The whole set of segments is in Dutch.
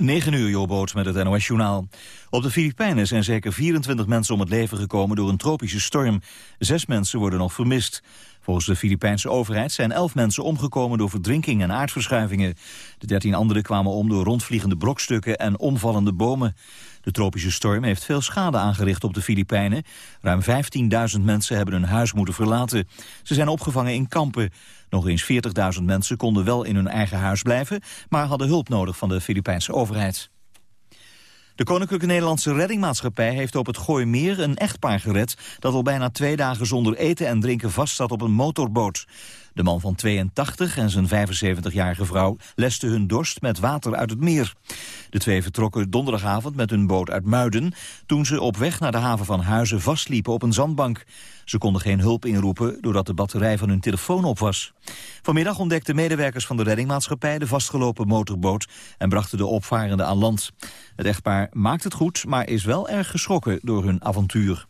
9 uur, Jobboot met het NOS-journaal. Op de Filipijnen zijn zeker 24 mensen om het leven gekomen door een tropische storm. Zes mensen worden nog vermist. Volgens de Filipijnse overheid zijn 11 mensen omgekomen door verdrinking en aardverschuivingen. De 13 anderen kwamen om door rondvliegende brokstukken en omvallende bomen. De tropische storm heeft veel schade aangericht op de Filipijnen. Ruim 15.000 mensen hebben hun huis moeten verlaten. Ze zijn opgevangen in kampen. Nog eens 40.000 mensen konden wel in hun eigen huis blijven... maar hadden hulp nodig van de Filipijnse overheid. De Koninklijke Nederlandse Reddingmaatschappij heeft op het Gooimeer een echtpaar gered... dat al bijna twee dagen zonder eten en drinken vastzat op een motorboot. De man van 82 en zijn 75-jarige vrouw lesten hun dorst met water uit het meer. De twee vertrokken donderdagavond met hun boot uit Muiden... toen ze op weg naar de haven van Huizen vastliepen op een zandbank. Ze konden geen hulp inroepen doordat de batterij van hun telefoon op was. Vanmiddag ontdekten medewerkers van de reddingmaatschappij de vastgelopen motorboot... en brachten de opvarenden aan land. Het echtpaar maakt het goed, maar is wel erg geschrokken door hun avontuur.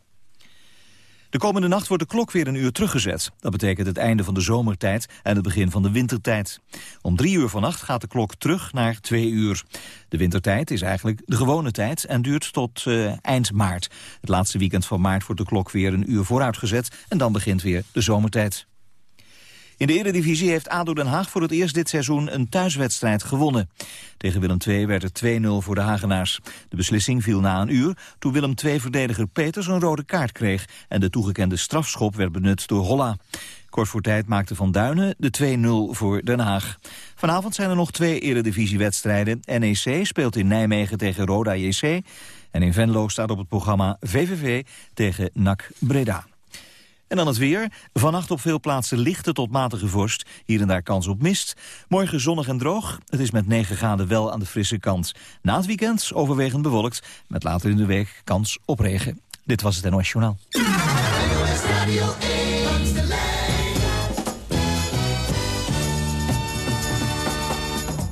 De komende nacht wordt de klok weer een uur teruggezet. Dat betekent het einde van de zomertijd en het begin van de wintertijd. Om drie uur vannacht gaat de klok terug naar twee uur. De wintertijd is eigenlijk de gewone tijd en duurt tot uh, eind maart. Het laatste weekend van maart wordt de klok weer een uur vooruitgezet... en dan begint weer de zomertijd. In de Eredivisie heeft ADO Den Haag voor het eerst dit seizoen een thuiswedstrijd gewonnen. Tegen Willem II werd het 2-0 voor de Hagenaars. De beslissing viel na een uur toen Willem II-verdediger Peters een rode kaart kreeg... en de toegekende strafschop werd benut door Holla. Kort voor tijd maakte Van Duinen de 2-0 voor Den Haag. Vanavond zijn er nog twee eredivisiewedstrijden. NEC speelt in Nijmegen tegen Roda JC... en in Venlo staat op het programma VVV tegen NAC Breda. En dan het weer. Vannacht op veel plaatsen lichte tot matige vorst. Hier en daar kans op mist. Morgen zonnig en droog. Het is met 9 graden wel aan de frisse kant. Na het weekend overwegend bewolkt. Met later in de week kans op regen. Dit was het NOS Journaal.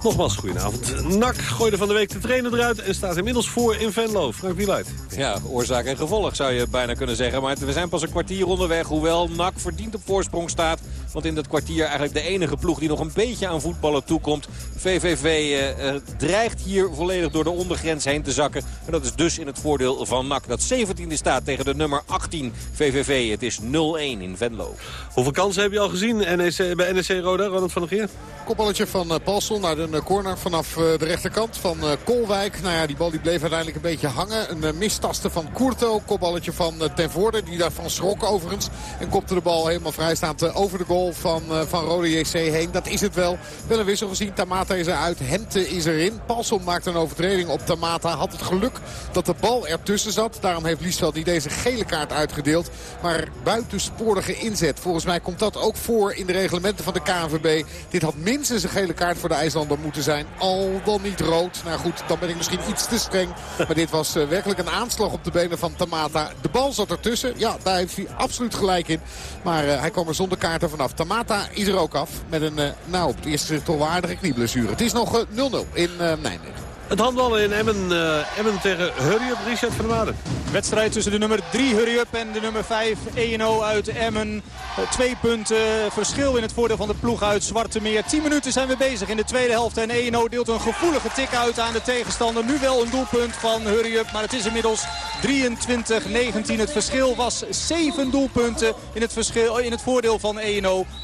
Nogmaals, goedenavond. NAC gooide van de week de trainer eruit en staat inmiddels voor in Venlo. Frank Wieluid. Ja, oorzaak en gevolg zou je bijna kunnen zeggen. Maar we zijn pas een kwartier onderweg. Hoewel NAC verdiend op voorsprong staat. Want in dat kwartier eigenlijk de enige ploeg die nog een beetje aan voetballen toekomt. VVV eh, eh, dreigt hier volledig door de ondergrens heen te zakken. En dat is dus in het voordeel van NAC. Dat 17e staat tegen de nummer 18 VVV. Het is 0-1 in Venlo. Hoeveel kansen heb je al gezien NEC, bij NEC Roda, Ronald van der Geer? Kopballetje van uh, Palsel naar de corner vanaf de rechterkant van Kolwijk. Nou ja, die bal die bleef uiteindelijk een beetje hangen. Een mistaste van Courto. Kopballetje van Ten Voorde, die daarvan schrok overigens. En kopte de bal helemaal vrijstaand over de goal van, van Rode JC heen. Dat is het wel. Wel een wissel gezien. Tamata is eruit. Hemte is erin. Palsel maakt een overtreding op Tamata. Had het geluk dat de bal ertussen zat. Daarom heeft Liesveld niet deze gele kaart uitgedeeld. Maar buitensporige inzet. Volgens mij komt dat ook voor in de reglementen van de KNVB. Dit had minstens een gele kaart voor de IJslander moeten zijn. Al dan niet rood. Nou goed, dan ben ik misschien iets te streng. Maar dit was uh, werkelijk een aanslag op de benen van Tamata. De bal zat ertussen. Ja, daar heeft hij absoluut gelijk in. Maar uh, hij kwam er zonder kaarten vanaf. Tamata is er ook af. Met een, uh, nou, op het eerste toch waardige knieblessure. Het is nog 0-0 in Nijmegen. Het handballen in Emmen, uh, Emmen tegen Hurry Up, Richard van der Waarden. Wedstrijd tussen de nummer 3 Hurry Up en de nummer 5 1-0 uit Emmen. Uh, twee punten verschil in het voordeel van de ploeg uit Zwarte Meer. 10 minuten zijn we bezig in de tweede helft en 1-0 deelt een gevoelige tik uit aan de tegenstander. Nu wel een doelpunt van Hurry Up, maar het is inmiddels 23-19. Het verschil was 7 doelpunten in het, verschil, in het voordeel van 1-0.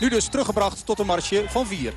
Nu dus teruggebracht tot een marsje van 4.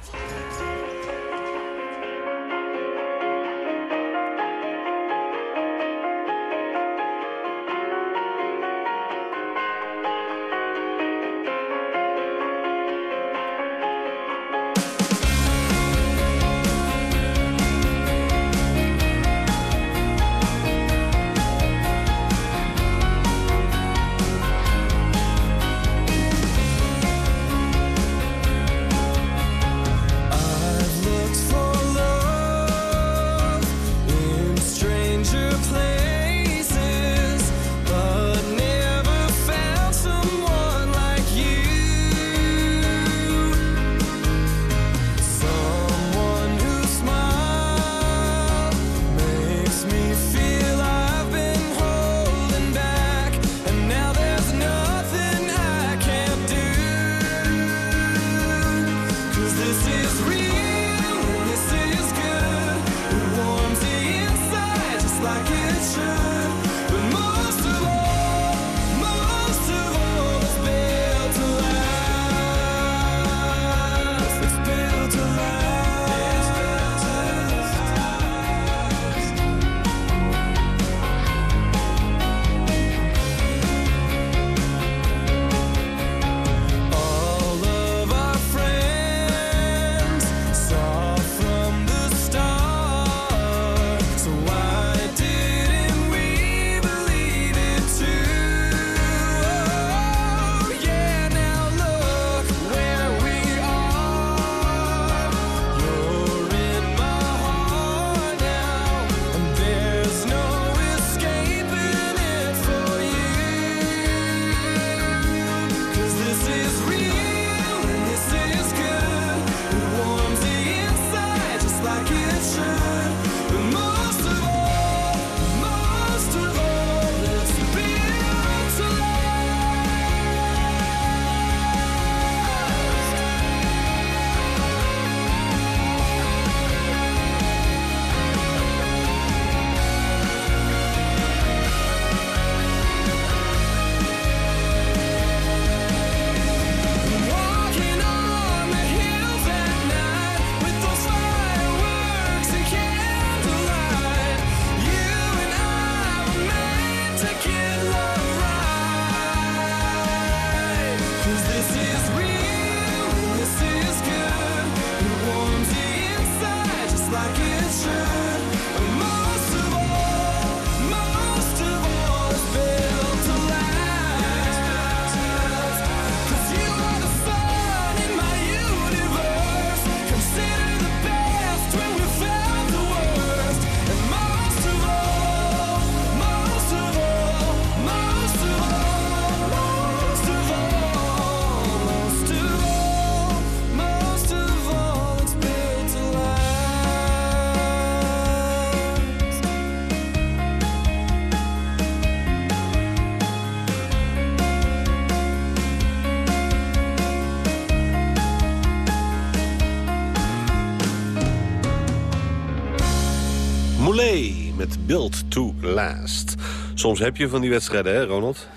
Moulet met Build to Last. Soms heb je van die wedstrijden, hè Ronald?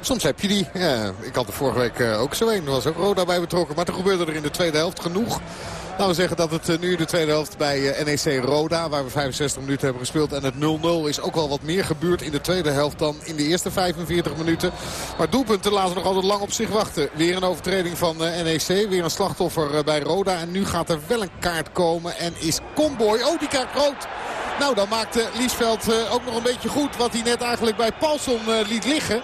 Soms heb je die. Ik had er vorige week eh, ook zo een. Er was ook Roda bij betrokken. Maar er gebeurde er in de tweede helft genoeg. Laten we zeggen dat het eh, nu de tweede helft bij eh, NEC Roda... waar we 65 minuten hebben gespeeld en het 0-0 is ook wel wat meer gebeurd in de tweede helft... dan in de eerste 45 minuten. Maar doelpunten laten nog altijd lang op zich wachten. Weer een overtreding van NEC. Weer een slachtoffer bij Roda. En nu gaat er wel een kaart komen. En is Comboy... Oh, die krijgt rood. Nou, dan maakte Liesveld ook nog een beetje goed... wat hij net eigenlijk bij Paulson liet liggen.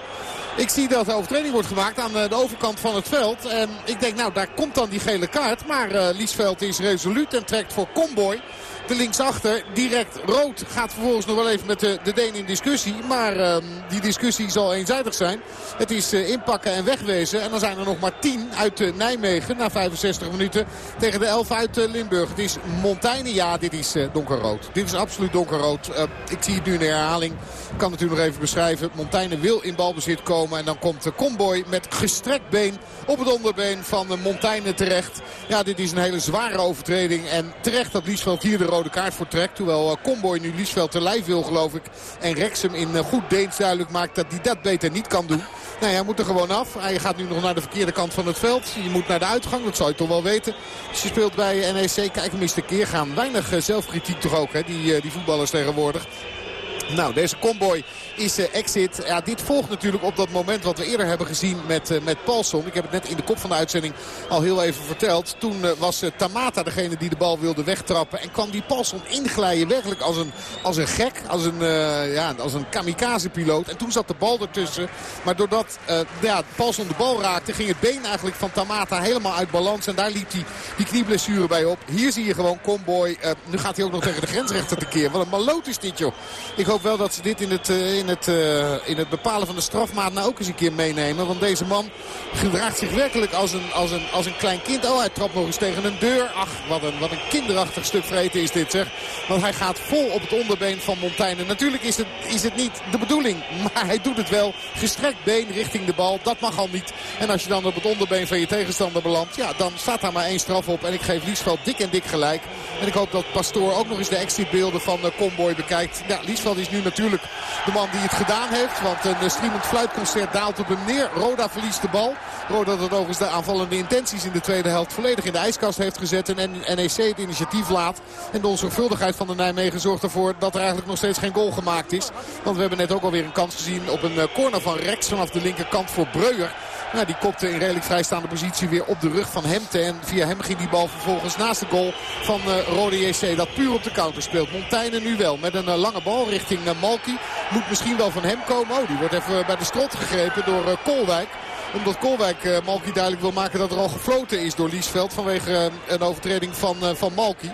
Ik zie dat de overtreding wordt gemaakt aan eh, de overkant van het veld. En ik denk, nou, daar komt dan die gele kaart. Maar Liesveld is resoluut en trekt voor Comboy de linksachter. Direct rood gaat vervolgens nog wel even met de, de Deen in discussie. Maar uh, die discussie zal eenzijdig zijn. Het is uh, inpakken en wegwezen. En dan zijn er nog maar 10 uit uh, Nijmegen na 65 minuten tegen de 11 uit Limburg. Het is Montaigne. Ja, dit is donkerrood. Dit is absoluut donkerrood. ik zie het nu in herhaling. Ik kan natuurlijk nog even beschrijven. Montaigne wil in balbezit komen. En dan komt de Comboy met gestrekt been op het onderbeen van Montaigne terecht. Ja, dit is een hele zware overtreding. En terecht dat Liesveld hier de rode kaart voor trekt. Terwijl uh, Comboy nu Liesveld te lijf wil geloof ik. En Rex hem in uh, goed Deens duidelijk maakt dat hij dat beter niet kan doen. Nou, hij moet er gewoon af. Hij gaat nu nog naar de verkeerde kant van het veld. Je moet naar de uitgang, dat zou je toch wel weten. Als je speelt bij NEC, kijk hem eens gaan. Weinig uh, zelfkritiek toch ook, hè, die, die voetballers tegenwoordig. Nou, deze Comboy is uh, exit. Ja, dit volgt natuurlijk op dat moment wat we eerder hebben gezien met, uh, met Paulson. Ik heb het net in de kop van de uitzending al heel even verteld. Toen uh, was Tamata degene die de bal wilde wegtrappen. En kwam die Paulson inglijden werkelijk als een, als een gek. Als een, ja, als een kamikaze-piloot. En toen zat de bal ertussen. Maar doordat ja, Paulson de bal raakte ging het been eigenlijk van Tamata helemaal uit balans. En daar liep hij die knieblessure bij op. Hier zie je gewoon Comboy. nu gaat hij ook nog tegen de grensrechter tekeer. Wat een maloot is dit joh. Ik hoop wel dat ze dit in het, in het, uh, in het bepalen van de strafmaat nou ook eens een keer meenemen. Want deze man gedraagt zich werkelijk als een, als een, als een klein kind. Oh, hij trapt nog eens tegen een deur. Ach, wat een, wat een kinderachtig stuk vreten is dit zeg. Want hij gaat vol op het onderbeen van Montaigne. Natuurlijk is het, is het niet de bedoeling. Maar hij doet het wel. Gestrekt been richting de bal. Dat mag al niet. En als je dan op het onderbeen van je tegenstander belandt. Ja, dan staat daar maar één straf op. En ik geef Liesveld dik en dik gelijk. En ik hoop dat Pastoor ook nog eens de exitbeelden van uh, Comboy bekijkt. Ja, Liesveld is nu natuurlijk de man die het gedaan heeft. Want een eh, streamend fluitconcert daalt op hem neer. Roda verliest de bal. Roda dat overigens de aanvallende intenties in de tweede helft volledig in de ijskast heeft gezet. En NEC het initiatief laat. En de onzorgvuldigheid van de Nijmegen zorgt ervoor dat er eigenlijk nog steeds geen goal gemaakt is. Want we hebben net ook alweer een kans gezien op een eh, corner van Rex vanaf de linkerkant voor Breuer. Nou, die kopte in redelijk vrijstaande positie weer op de rug van Hemte. En via hem ging die bal vervolgens naast de goal van uh, Rode JC. Dat puur op de counter speelt. Montaigne nu wel met een uh, lange bal richting uh, Malky. Moet misschien wel van hem komen. Oh, die wordt even bij de strot gegrepen door Kolwijk omdat Kolwijk uh, duidelijk wil maken dat er al gefloten is door Liesveld. Vanwege een overtreding van, uh, van Malky.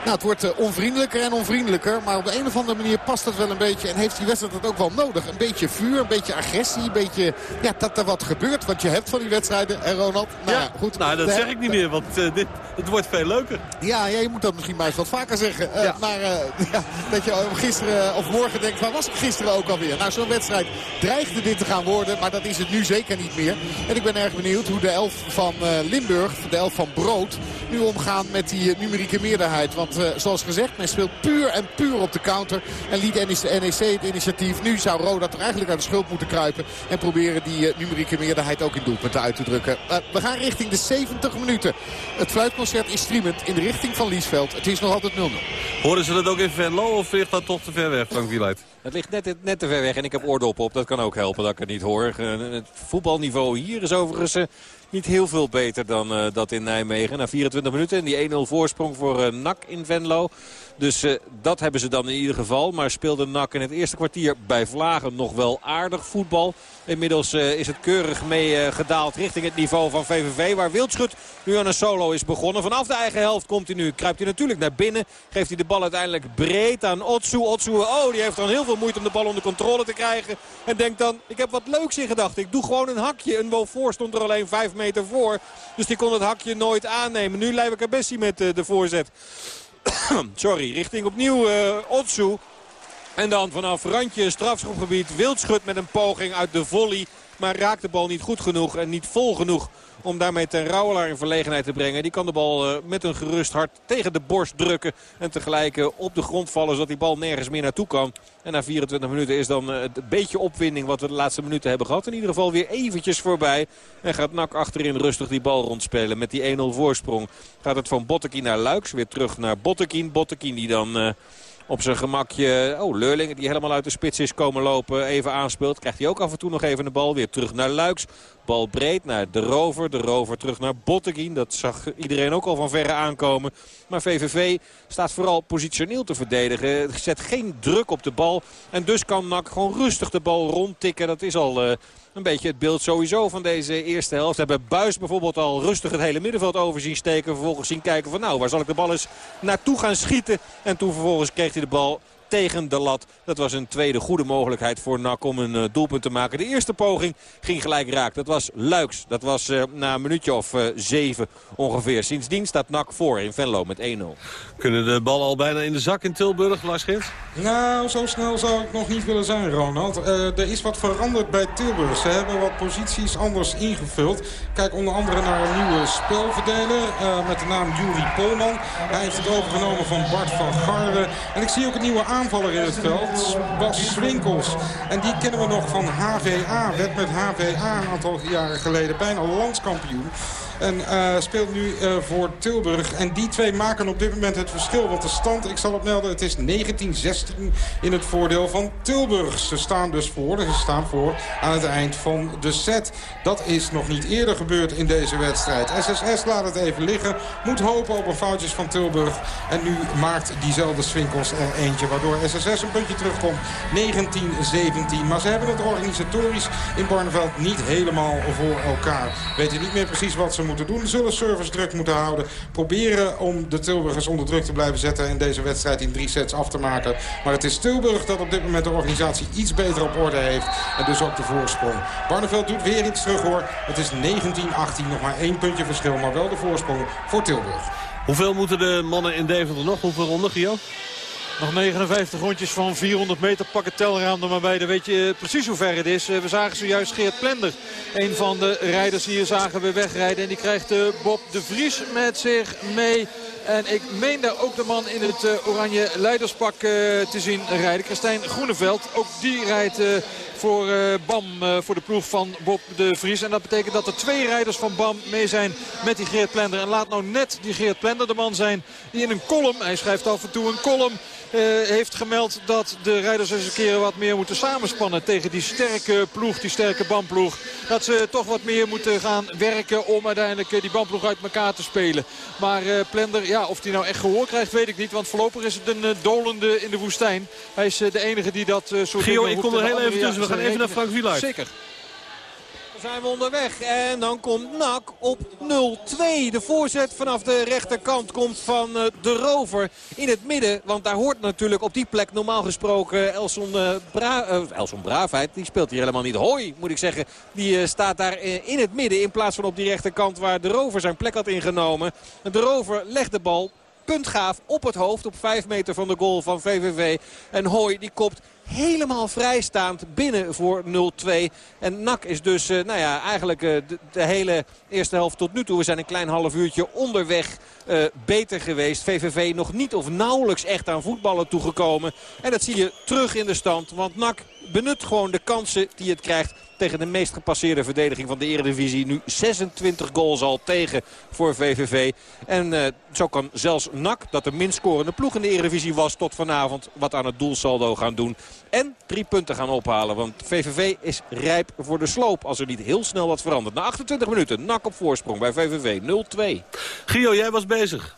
Nou, het wordt uh, onvriendelijker en onvriendelijker. Maar op de een of andere manier past dat wel een beetje. En heeft die wedstrijd dat ook wel nodig. Een beetje vuur, een beetje agressie. Een beetje, ja, dat er wat gebeurt. Wat je hebt van die wedstrijden. En Ronald? Nou, ja, goed. Nou, dat zeg ik niet meer. Want uh, dit, het wordt veel leuker. Ja, ja, je moet dat misschien maar eens wat vaker zeggen. Uh, ja. Maar ja, dat je gisteren of morgen denkt, waar was ik gisteren ook alweer? Nou, zo'n wedstrijd dreigde dit te gaan worden. Maar dat is het nu zeker niet meer. En ik ben erg benieuwd hoe de elf van Limburg, de elf van Brood, nu omgaan met die numerieke meerderheid. Want uh, zoals gezegd, men speelt puur en puur op de counter. En liet NEC het initiatief. Nu zou Roda toch eigenlijk aan de schuld moeten kruipen. En proberen die uh, numerieke meerderheid ook in doelpunten uit te drukken. Uh, we gaan richting de 70 minuten. Het fluitconcert is streamend in de richting van Liesveld. Het is nog altijd 0-0. Hoorden ze dat ook in Venlo of ligt dat toch te ver weg, Frank Wieluid? Het ligt net, net te ver weg en ik heb oordoppen op. Dat kan ook helpen dat ik het niet hoor. Het voetbalniveau hier is overigens niet heel veel beter dan uh, dat in Nijmegen. Na 24 minuten en die 1-0 voorsprong voor uh, NAC in Venlo. Dus uh, dat hebben ze dan in ieder geval. Maar speelde NAC in het eerste kwartier bij Vlagen nog wel aardig voetbal. Inmiddels uh, is het keurig mee uh, gedaald richting het niveau van VVV. Waar Wildschut nu aan een solo is begonnen. Vanaf de eigen helft komt hij nu. Kruipt hij natuurlijk naar binnen. Geeft hij de bal uiteindelijk breed aan Otsu. Otsu, oh, die heeft dan heel veel moeite om de bal onder controle te krijgen. En denkt dan, ik heb wat leuks in gedachten. Ik doe gewoon een hakje. Een voor stond er alleen 5 meter voor. Dus die kon het hakje nooit aannemen. Nu Leiber Bessie met de voorzet. Sorry, richting opnieuw uh, Otsu. En dan vanaf randje strafschopgebied Wildschut met een poging uit de volley. Maar raakt de bal niet goed genoeg en niet vol genoeg om daarmee ten Rauwelaar in verlegenheid te brengen. Die kan de bal eh, met een gerust hart tegen de borst drukken. En tegelijk eh, op de grond vallen zodat die bal nergens meer naartoe kan. En na 24 minuten is dan het beetje opwinding wat we de laatste minuten hebben gehad. In ieder geval weer eventjes voorbij. En gaat Nak achterin rustig die bal rondspelen met die 1-0 voorsprong. Gaat het van Bottekin naar Luiks. Weer terug naar Bottekin. Bottekin die dan op zijn gemakje. Oh, Leurling die helemaal uit de spits is komen lopen. Even aanspeelt. Krijgt hij ook af en toe nog even de bal. Weer terug naar Luiks. Bal breed naar De Rover. De Rover terug naar Botteguin. Dat zag iedereen ook al van verre aankomen. Maar VVV staat vooral positioneel te verdedigen. Zet geen druk op de bal. En dus kan NAC gewoon rustig de bal rondtikken. Dat is al... Uh, een beetje het beeld sowieso van deze eerste helft. Hebben Buis bijvoorbeeld al rustig het hele middenveld over zien steken. Vervolgens zien kijken van nou, waar zal ik de bal eens naartoe gaan schieten. En toen vervolgens kreeg hij de bal tegen de lat. Dat was een tweede goede mogelijkheid voor NAC om een uh, doelpunt te maken. De eerste poging ging gelijk raak. Dat was Luiks. Dat was uh, na een minuutje of uh, zeven ongeveer. Sindsdien staat NAC voor in Venlo met 1-0. Kunnen de bal al bijna in de zak in Tilburg, Lars Gins? Nou, zo snel zou ik nog niet willen zijn, Ronald. er is wat veranderd bij Tilburg. Ze hebben wat posities anders ingevuld. Kijk onder andere naar een nieuwe spelverdeler met de naam Juri Polman. Hij heeft het overgenomen van Bart van Garde. En ik zie ook een nieuwe aanval aanvaller in het veld. Bas Swinkels. En die kennen we nog van HVA. Werd met HVA een aantal jaren geleden bijna landskampioen. En uh, speelt nu uh, voor Tilburg. En die twee maken op dit moment het verschil. Want de stand, ik zal het melden, het is 19-16 in het voordeel van Tilburg. Ze staan dus voor. Ze staan voor aan het eind van de set. Dat is nog niet eerder gebeurd in deze wedstrijd. SSS laat het even liggen. Moet hopen op een foutjes van Tilburg. En nu maakt diezelfde Swinkels er eentje. Waardoor SSS een puntje terugkomt. 19-17. Maar ze hebben het organisatorisch in Barneveld niet helemaal voor elkaar. Weten niet meer precies wat ze moeten doen. Zullen service druk moeten houden. Proberen om de Tilburgers onder druk te blijven zetten. En deze wedstrijd in drie sets af te maken. Maar het is Tilburg dat op dit moment de organisatie iets beter op orde heeft. En dus ook de voorsprong. Barneveld doet weer iets terug hoor. Het is 19-18. Nog maar één puntje verschil. Maar wel de voorsprong voor Tilburg. Hoeveel moeten de mannen in Deventer nog? Hoeveel ronden, Gio? Nog 59 rondjes van 400 meter. Pak het telraam maar bij. Dan weet je precies hoe ver het is. We zagen zojuist Geert Plender. Een van de rijders hier zagen we wegrijden. En die krijgt Bob de Vries met zich mee. En ik meen daar ook de man in het oranje leiderspak te zien rijden. Christijn Groeneveld. Ook die rijdt voor BAM, voor de ploeg van Bob de Vries. En dat betekent dat er twee rijders van BAM mee zijn met die Geert Plender. En laat nou net die Geert Plender de man zijn die in een column, hij schrijft af en toe een column... Uh, heeft gemeld dat de rijders eens een keer wat meer moeten samenspannen tegen die sterke ploeg, die sterke bandploeg. Dat ze toch wat meer moeten gaan werken om uiteindelijk die bandploeg uit elkaar te spelen. Maar uh, Plender, ja, of hij nou echt gehoor krijgt, weet ik niet. Want voorlopig is het een dolende in de woestijn. Hij is de enige die dat soort Gio, ik kom er heel even tussen. We gaan even naar Frank Wieluid. Zeker zijn we onderweg. En dan komt Nak op 0-2. De voorzet vanaf de rechterkant komt van uh, de rover in het midden. Want daar hoort natuurlijk op die plek normaal gesproken Elson, uh, Bra uh, Elson Braafheid. Die speelt hier helemaal niet. Hoi, moet ik zeggen. Die staat daar in het midden in plaats van op die rechterkant waar de rover zijn plek had ingenomen. De rover legt de bal puntgaaf op het hoofd op 5 meter van de goal van VVV. En Hooi die kopt helemaal vrijstaand binnen voor 0-2. En NAC is dus uh, nou ja, eigenlijk uh, de, de, hele eerste helft tot nu toe. We zijn een klein half uurtje onderweg uh, beter geweest. VVV nog niet of nauwelijks echt aan voetballen toegekomen. En dat zie je terug in de stand. Want NAC benut gewoon de kansen die het krijgt tegen de meest gepasseerde verdediging van de Eredivisie. Nu 26 goals al tegen voor VVV. En zo kan zelfs NAC, dat de minst scorende ploeg in de Eredivisie was tot vanavond, wat aan het doelsaldo gaan doen. En drie punten gaan ophalen. Want VVV is rijp voor de sloop als er niet heel snel wat verandert. Na 28 minuten, NAC op voorsprong bij VVV 0-2. Gio, jij was bezig.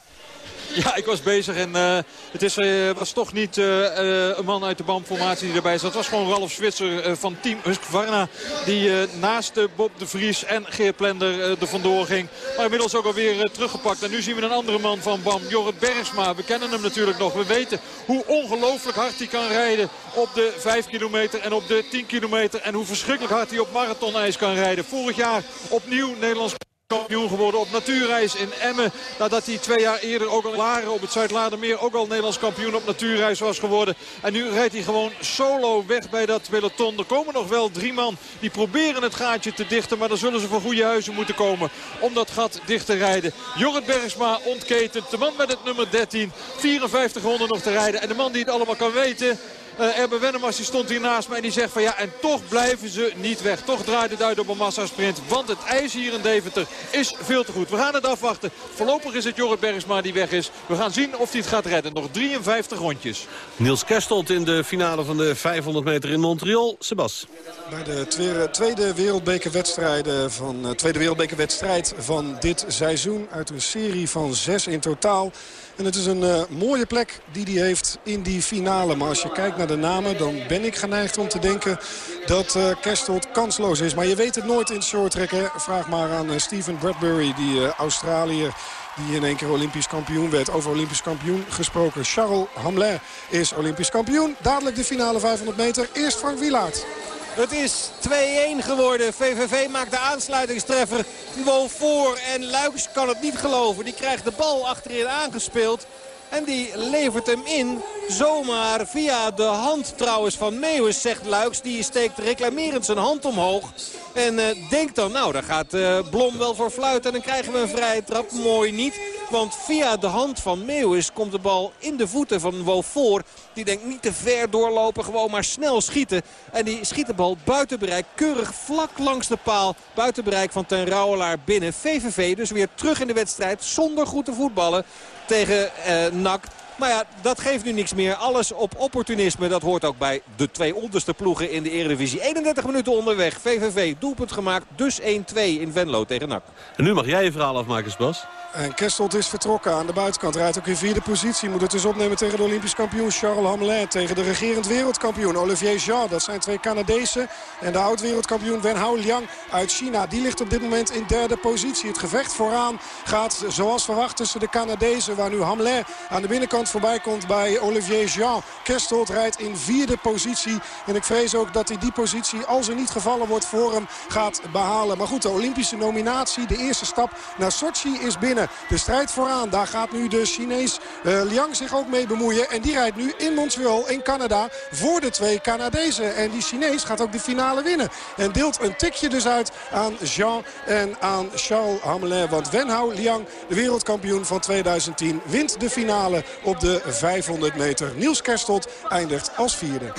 Ja, ik was bezig en uh, het is, uh, was toch niet uh, een man uit de BAM-formatie die erbij zat. Het was gewoon Ralf Zwitser van team Husqvarna die naast Bob de Vries en Geert Plender er vandoor ging. Maar inmiddels ook alweer teruggepakt. En nu zien we een andere man van BAM, Jorrit Bergsma. We kennen hem natuurlijk nog. We weten hoe ongelooflijk hard hij kan rijden op de 5 kilometer en op de 10 kilometer. En hoe verschrikkelijk hard hij op marathonijs kan rijden. Vorig jaar opnieuw Nederlands kampioen geworden op natuurreis in Emmen. Nadat hij twee jaar eerder ook al Laren op het Zuid-Ladermeer ook al Nederlands kampioen op natuurreis was geworden. En nu rijdt hij gewoon solo weg bij dat peloton. Er komen nog wel drie man die proberen het gaatje te dichten. Maar dan zullen ze voor goede huizen moeten komen om dat gat dicht te rijden. Jorrit Bergsma ontketent. De man met het nummer 13. 54 ronden nog te rijden. En de man die het allemaal kan weten... Uh, Erben Wennemars die stond hier naast mij en die zegt van ja, en toch blijven ze niet weg. Toch draait het uit op een massasprint, want het ijs hier in Deventer is veel te goed. We gaan het afwachten. Voorlopig is het Jorrit Bergsma die weg is. We gaan zien of hij het gaat redden. Nog 53 rondjes. Niels Kerstelt in de finale van de 500 meter in Montreal. Sebas. Bij de tweede, tweede wereldbekerwedstrijden van, uh, tweede wereldbekerwedstrijd van dit seizoen. Uit een serie van zes in totaal. En het is een uh, mooie plek die hij heeft in die finale. Maar als je kijkt naar de namen, dan ben ik geneigd om te denken dat uh, kansloos is. Maar je weet het nooit in shorttrekken. Vraag maar aan uh, Steven Bradbury, die Australiër die in één keer Olympisch kampioen werd. Over Olympisch kampioen gesproken. Charles Hamlin is Olympisch kampioen. Dadelijk de finale 500 meter. Eerst Frank Wielaert. Het is 2-1 geworden. VVV maakt de aansluitingstreffer. Gewoon voor en Luiks kan het niet geloven. Die krijgt de bal achterin aangespeeld. En die levert hem in. Zomaar via de hand trouwens van Meeuwis, zegt Luiks. Die steekt reclamerend zijn hand omhoog. En uh, denkt dan, nou, daar gaat uh, Blom wel voor fluiten. En dan krijgen we een vrije trap. Mooi niet. Want via de hand van Meeuwis komt de bal in de voeten van Wo voor. Die denkt niet te ver doorlopen, gewoon maar snel schieten. En die schiet de bal buiten bereik, keurig vlak langs de paal. Buiten bereik van ten Rouwelaar binnen. VVV dus weer terug in de wedstrijd zonder goed te voetballen tegen uh, NAC. Maar ja, dat geeft nu niks meer. Alles op opportunisme. Dat hoort ook bij de twee onderste ploegen in de Eredivisie. 31 minuten onderweg. VVV doelpunt gemaakt. Dus 1-2 in Venlo tegen NAC. En nu mag jij je verhaal afmaken, Bas. En Kerstelt is vertrokken aan de buitenkant. Rijdt ook in vierde positie. Moet het dus opnemen tegen de Olympisch kampioen Charles Hamelin. Tegen de regerend wereldkampioen Olivier Jean. Dat zijn twee Canadezen. En de oud-wereldkampioen Wenhao Liang uit China. Die ligt op dit moment in derde positie. Het gevecht vooraan gaat zoals verwacht tussen de Canadezen. Waar nu Hamelin aan de binnenkant voorbij komt bij Olivier Jean. Kerstelt rijdt in vierde positie. En ik vrees ook dat hij die positie, als er niet gevallen wordt voor hem, gaat behalen. Maar goed, de Olympische nominatie, de eerste stap naar Sochi is binnen. De strijd vooraan, daar gaat nu de Chinees uh, Liang zich ook mee bemoeien. En die rijdt nu in Montreal in Canada voor de twee Canadezen. En die Chinees gaat ook de finale winnen. En deelt een tikje dus uit aan Jean en aan Charles Hamelin. Want Wenhao Liang, de wereldkampioen van 2010, wint de finale op de 500 meter. Niels Kerstelt eindigt als vierde.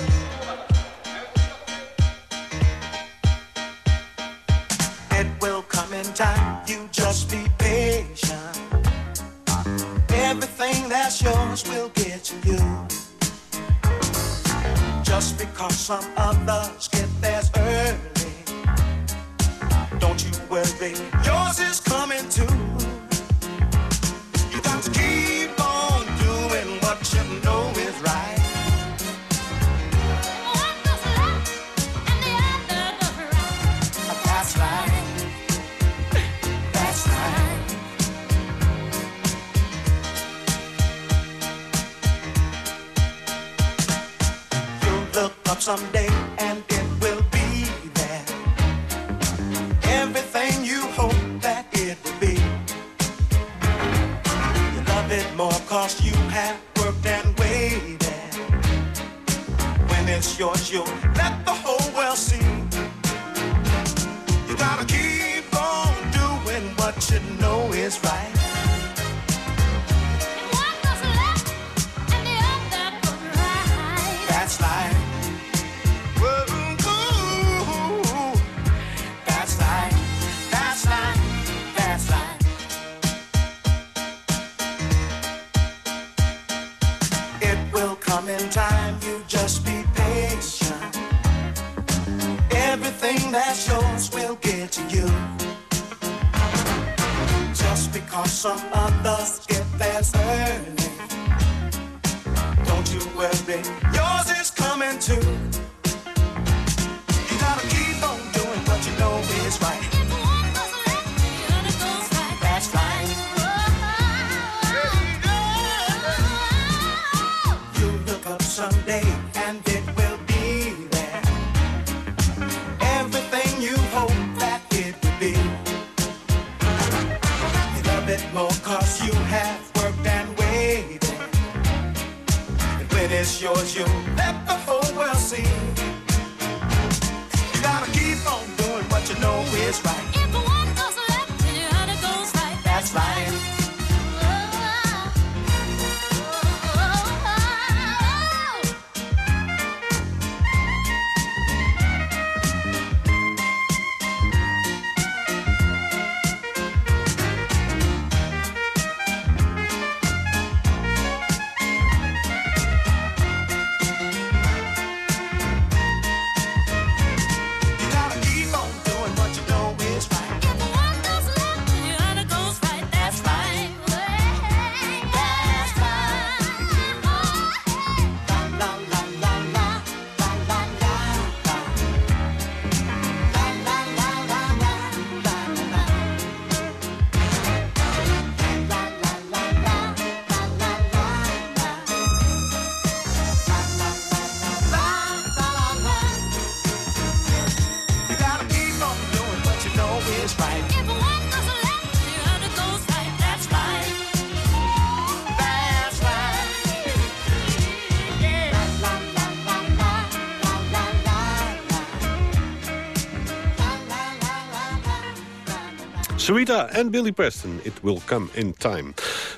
It will come in time, you just yours will get to you. Just because some others get theirs early, don't you worry, yours is someday Sarita en Billy Preston. It will come in time.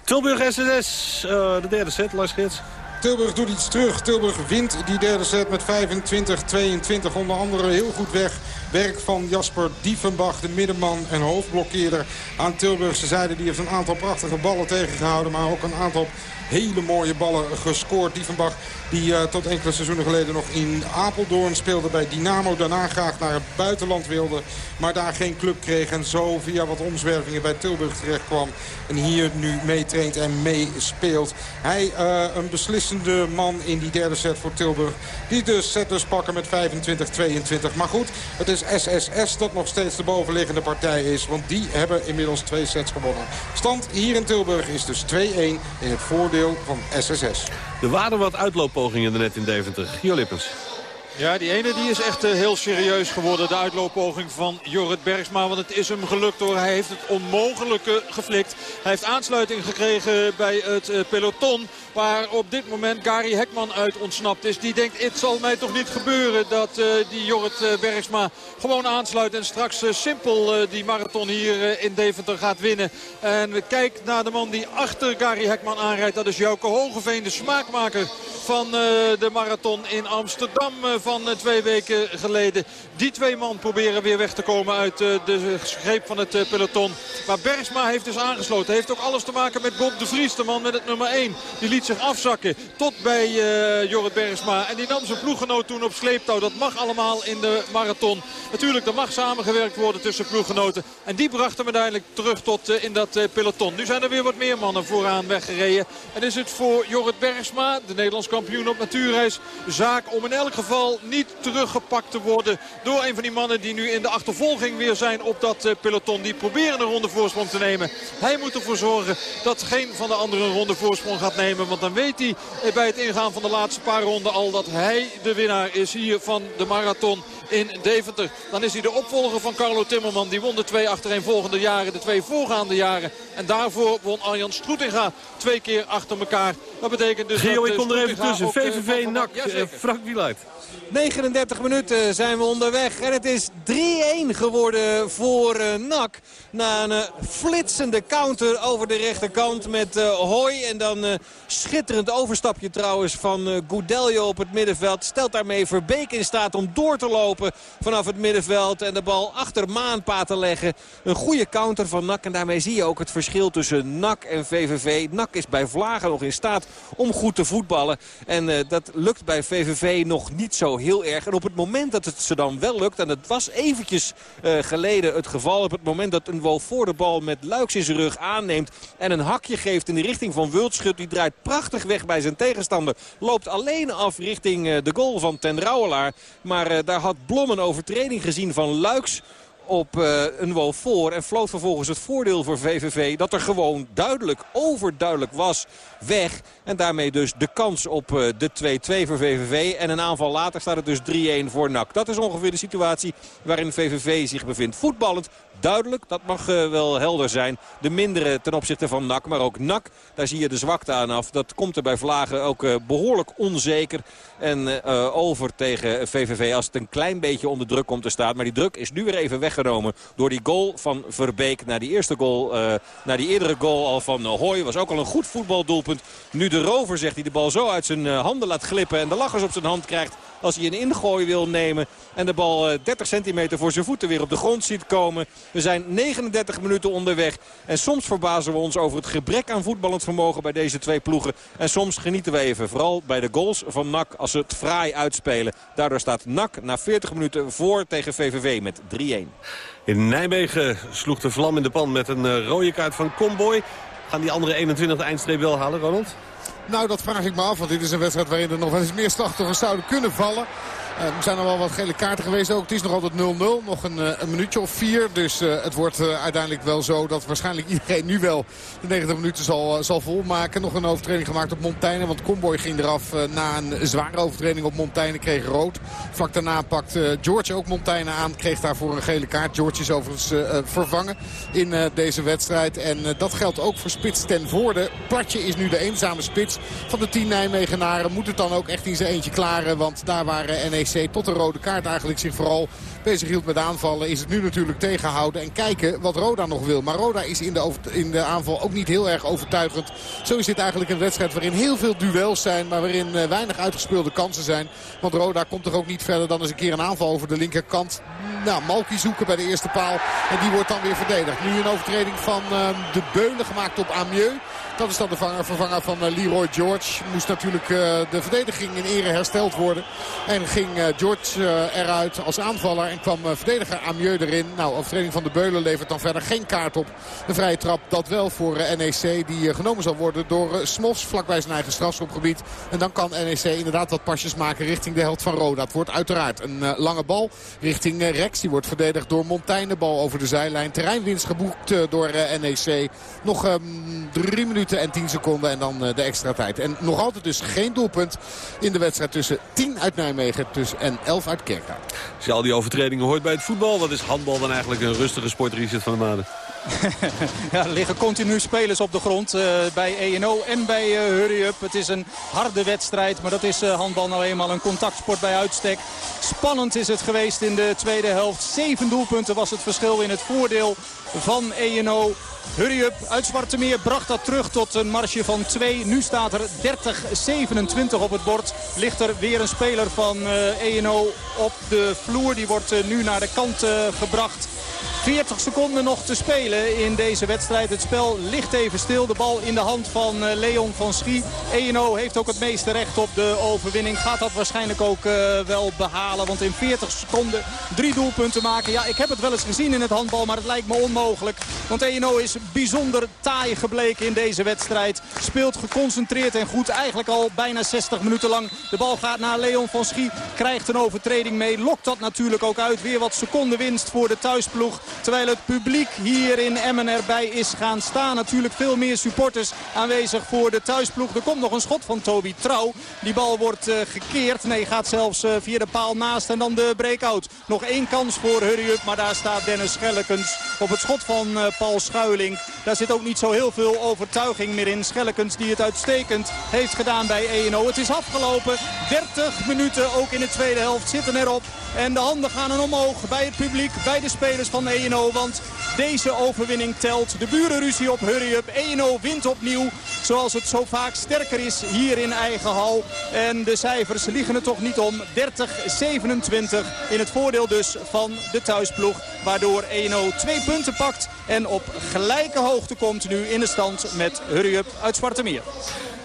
Tilburg SSS, eh, de derde set, Lars Geerts. Tilburg doet iets terug. Tilburg wint die derde set met 25-22. Onder andere heel goed weg. Werk van Jasper Diefenbach, de middenman en hoofdblokkeerder aan Tilburgse zijde. Die heeft een aantal prachtige ballen tegengehouden. Maar ook een aantal hele mooie ballen gescoord. Diefenbach die eh, tot enkele seizoenen geleden nog in Apeldoorn speelde bij Dynamo. Daarna graag naar het buitenland wilde. Maar daar geen club kreeg. En zo via wat omzwervingen bij Tilburg terecht kwam. En hier nu meetraint en meespeelt. Hij eh, een beslissende man in die derde set voor Tilburg. Die dus set dus pakken met 25-22. Maar goed, het is SSS dat nog steeds de bovenliggende partij is. Want die hebben inmiddels twee sets gewonnen. Stand hier in Tilburg is dus 2-1 in het voordeel van SSS. Er waren wat uitlooppogingen net in Deventer. Gio Lippens. Ja, die ene die is echt eh, heel serieus geworden. De uitlooppoging van Jorrit Bergsma. Want het is hem gelukt hoor. Hij heeft het onmogelijke geflikt. Hij heeft aansluiting gekregen bij het eh, peloton. Waar op dit moment Gary Hekman uit ontsnapt is. Die denkt, het zal mij toch niet gebeuren dat eh, die Jorrit Bergsma gewoon aansluit. En straks simpel die marathon hier in Deventer gaat winnen. En we kijken naar de man die achter Gary Hekman aanrijdt. Dat is Jouke Hogeveen, de smaakmaker van de marathon in Amsterdam van eh, twee weken geleden. Die twee man proberen weer weg te komen uit eh, de greep van het eh, peloton. Maar Bergsma heeft dus aangesloten. Heeft ook alles te maken met Bob de Vries, de man met het nummer 1. Die liet zich afzakken tot bij Jorrit Bergsma. En die nam zijn ploeggenoot toen op sleeptouw. Dat mag allemaal in de marathon. Natuurlijk, er mag samengewerkt worden tussen ploeggenoten. En die bracht hem uiteindelijk terug tot in dat peloton. Nu zijn er weer wat meer mannen vooraan weggereden. En is het voor Jorrit Bergsma, de Nederlands kampioen op natuurreis, zaak om in elk geval niet teruggepakt te worden door een van die mannen die nu in de achtervolging weer zijn op dat eh, peloton. Die proberen een ronde voorsprong te nemen. Hij moet ervoor zorgen dat geen van de anderen een ronde voorsprong gaat nemen. Want dan weet hij eh, bij het ingaan van de laatste paar ronden al dat hij de winnaar is hier van de marathon in Deventer. Dan is hij de opvolger van Carlo Timmerman. Die won de twee achtereenvolgende jaren, de twee voorgaande jaren. En daarvoor won Arjan Stroetinga twee keer achter elkaar. Dat betekent dus Gio, ik eh, kom er even tussen. ook, VVV van- NAC, Ja, zeker. Frank Wieluid. 39 minuten zijn we onderweg. En het is 3-1 geworden voor eh, NAC. Na een eh, flitsende counter over de rechterkant met eh Hoy. En dan schitterend overstapje trouwens van Goudeljo op het middenveld. Stelt daarmee Verbeek in staat om door te lopen vanaf het middenveld. En de bal achter Maanpa te leggen. Een goede counter van NAC. En daarmee zie je ook het verschil tussen NAC en VVV. NAC is bij Vlagen nog in staat om goed te voetballen. En dat lukt bij VVV nog niet zo heel erg. En op het moment dat het ze dan wel lukt, en het was eventjes eh, geleden het geval... op het moment dat een voor de bal met Luiks in zijn rug aanneemt... en een hakje geeft in de richting van Wultschut. Die draait prachtig weg bij zijn tegenstander. Loopt alleen af richting eh, de goal van Ten Rouwelaar. Maar eh, daar had Blom een overtreding gezien van Luiks op uh, een wol voor. En floot vervolgens het voordeel voor VVV dat er gewoon duidelijk, overduidelijk was weg. En daarmee dus de kans op uh, de 2-2 voor VVV. En een aanval later staat het dus 3-1 voor NAC. Dat is ongeveer de situatie waarin VVV zich bevindt. Voetballend duidelijk, dat mag uh, wel helder zijn. De mindere ten opzichte van NAC, maar ook NAC, daar zie je de zwakte aan af. Dat komt er bij Vlagen ook uh, behoorlijk onzeker. En over tegen VVV als het een klein beetje onder druk komt te staan. Maar die druk is nu weer even weggenomen door die goal van Verbeek. Na die eerste goal, na die eerdere goal al van Hoy was ook al een goed voetbaldoelpunt. Nu de rover zegt hij de bal zo uit zijn handen laat glippen en de lachers op zijn hand krijgt als hij een ingooi wil nemen. En de bal 30 centimeter voor zijn voeten weer op de grond ziet komen. We zijn 39 minuten onderweg. En soms verbazen we ons over het gebrek aan voetballend vermogen bij deze twee ploegen. En soms genieten we even. Vooral bij de goals van NAC als ze het fraai uitspelen. Daardoor staat NAC na 40 minuten voor tegen VVV met 3-1. In Nijmegen sloeg de vlam in de pan met een rode kaart van Comboy. Gaan die andere 21 de eindstreep wel halen, Ronald? Nou, dat vraag ik me af. Want dit is een wedstrijd waarin er nog eens meer slachtoffers zouden kunnen vallen. Uh, er zijn er wel wat gele kaarten geweest ook. Het is nog altijd 0-0. Nog een, uh, een, minuutje of vier. Dus uh, het wordt uiteindelijk wel zo dat waarschijnlijk iedereen nu wel de 90 minuten zal, zal volmaken. Nog een overtreding gemaakt op Montaigne. Want Comboy ging eraf na een zware overtreding op Montaigne. Kreeg rood. Vlak daarna pakt George ook Montaigne aan. Kreeg daarvoor een gele kaart. George is overigens vervangen in deze wedstrijd. En dat geldt ook voor spits ten voorde. Platje is nu de eenzame spits van de 10 Nijmegenaren. Moet het dan ook echt in zijn eentje klaren. Want daar waren NEC tot de rode kaart eigenlijk zich vooral bezig hield met aanvallen. Is het nu natuurlijk tegenhouden en kijken wat Roda nog wil. Maar Roda is in de, in de aanval ook niet heel erg overtuigend. Zo is dit eigenlijk een wedstrijd waarin heel veel duels zijn. Maar waarin uh, weinig uitgespeelde kansen zijn. Want Roda komt er ook niet verder dan eens een keer een aanval over de linkerkant. Nou, Malki zoeken bij de eerste paal. En die wordt dan weer verdedigd. Nu een overtreding van uh, de Beulen gemaakt op Amieux. Dat is dan de vanger, vervanger van uh, Leroy George. Moest natuurlijk uh, de verdediging in ere hersteld worden. En ging uh, George eruit als aanvaller. En kwam verdediger Amieux erin. Nou, overtreding van de Beulen levert dan verder geen kaart op. De vrije trap dat wel voor NEC. Die genomen zal worden door Smofs vlakbij zijn eigen strafschopgebied. En dan kan NEC inderdaad wat pasjes maken richting de held van Roda. Het wordt uiteraard een lange bal richting Rex. Die wordt verdedigd door Montaigne. Bal over de zijlijn. Terreinwinst geboekt door NEC. Nog um, drie minuten en 10 seconden en dan de extra tijd. En nog altijd dus geen doelpunt in de wedstrijd tussen 10 uit Nijmegen en 11 uit Kerkrade. Als je al die overtredingen hoort bij het voetbal, wat is handbal dan eigenlijk een rustige sport, Richard van der Maden? ja, er liggen continu spelers op de grond uh, bij ENO en bij uh, Hurry Up. Het is een harde wedstrijd, maar dat is uh, handbal nou eenmaal een contactsport bij uitstek. Spannend is het geweest in de tweede helft. Zeven doelpunten was het verschil in het voordeel van ENO. Hurry Up uit Zwartemeer bracht dat terug tot een marge van 2. Nu staat er 30-27 op het bord. Ligt er weer een speler van ENO op de vloer. Die wordt uh, nu naar de kant uh, gebracht. 40 seconden nog te spelen in deze wedstrijd. Het spel ligt even stil. De bal in de hand van uh, Leon van Schie. ENO heeft ook het meeste recht op de overwinning. Gaat dat waarschijnlijk ook uh, wel behalen. Want in 40 seconden drie doelpunten maken. Ja, ik heb het wel eens gezien in het handbal. Maar het lijkt me onmogelijk. Want ENO is bijzonder taai gebleken in deze wedstrijd. Speelt geconcentreerd en goed. Eigenlijk al bijna 60 minuten lang. De bal gaat naar Leon van Schie. Krijgt een overtreding mee. Lokt dat natuurlijk ook uit. Weer wat seconden winst voor de thuisploeg. Terwijl het publiek hier in Emmen erbij is gaan staan. Natuurlijk veel meer supporters aanwezig voor de thuisploeg. Er komt nog een schot van Toby Trouw. Die bal wordt uh, gekeerd. Nee, gaat zelfs uh, via de paal naast. En dan de breakout. Nog één kans voor Hurry Up. Maar daar staat Dennis Schellekens op het schot van uh, Paul Schuiling. Daar zit ook niet zo heel veel overtuiging meer in. Schellekens die het uitstekend heeft gedaan bij ENO. Het is afgelopen. 30 minuten ook in de tweede helft zitten erop. En de handen gaan omhoog bij het publiek, bij de spelers van ENO. Want deze overwinning telt. De burenruzie op Hurry Up. ENO wint opnieuw. Zoals het zo vaak sterker is hier in eigen hal. En de cijfers liegen er toch niet om. 30-27 in het voordeel dus van de thuisploeg. Waardoor ENO twee punten pakt. En op gelijke hoogte komt nu in de stand met Hurry Up uit Zwarte Meer.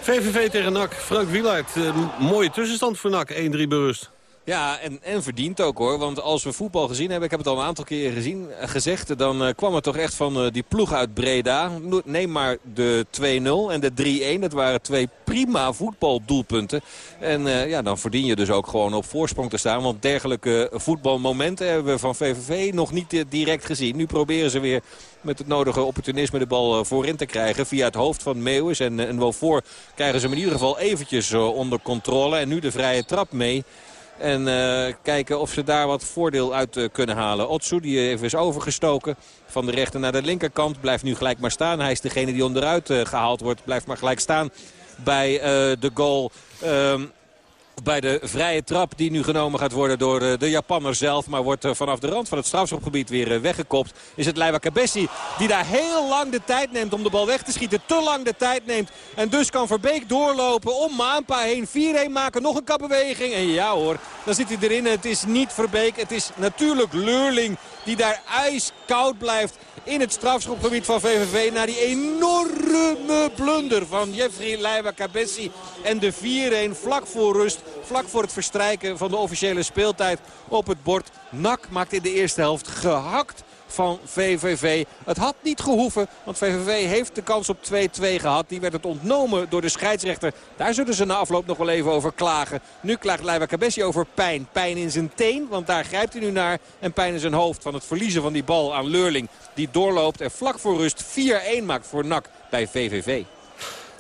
VVV tegen NAC. Frank Wielaert. Uh, mooie tussenstand voor NAC. 1-3 berust. Ja, en, en verdient ook hoor. Want als we voetbal gezien hebben, ik heb het al een aantal keren gezien, eh, gezegd... dan eh, kwam het toch echt van eh, die ploeg uit Breda. Neem maar de 2-0 en de 3-1. Dat waren twee prima voetbaldoelpunten. En ja, dan verdien je dus ook gewoon op voorsprong te staan. Want dergelijke voetbalmomenten hebben we van VVV nog niet direct gezien. Nu proberen ze weer met het nodige opportunisme de bal voorin te krijgen. Via het hoofd van Meeuwis en, en wel voor krijgen ze hem in ieder geval eventjes onder controle. En nu de vrije trap mee. En eh, kijken of ze daar wat voordeel uit eh, kunnen halen. Otsu die even is overgestoken van de rechter naar de linkerkant. Blijft nu gelijk maar staan. Hij is degene die onderuit eh, gehaald wordt. Blijft maar gelijk staan bij de goal. Ehm, bij de vrije trap die nu genomen gaat worden door eh, de Japanner zelf. Maar wordt eh, vanaf de rand van het strafschopgebied weer eh, weggekopt. Is het Leiva Cabessi die daar heel lang de tijd neemt om de bal weg te schieten. Te lang de tijd neemt. En dus kan Verbeek doorlopen om Maanpa heen. 4-1 maken. Nog een kapbeweging. En ja hoor, dan zit hij erin. Het is niet Verbeek. Het is natuurlijk Leurling die daar ijskoud blijft in het strafschopgebied van VVV. Na die enorme blunder van Jeffrey Leiva Cabessi. En de 4-1 vlak voor rust. Vlak voor het verstrijken van de officiële speeltijd op het bord. Nak maakt in de eerste helft gehakt van VVV. Het had niet gehoeven, want VVV heeft de kans op 2-2 gehad. Die werd het ontnomen door de scheidsrechter. Daar zullen ze na afloop nog wel even over klagen. Nu klaagt Leiva Cabessi over pijn. Pijn in zijn teen, want daar grijpt hij nu naar. En pijn in zijn hoofd van het verliezen van die bal aan Leurling. Die doorloopt en vlak voor rust 4-1 maakt voor NAC bij VVV.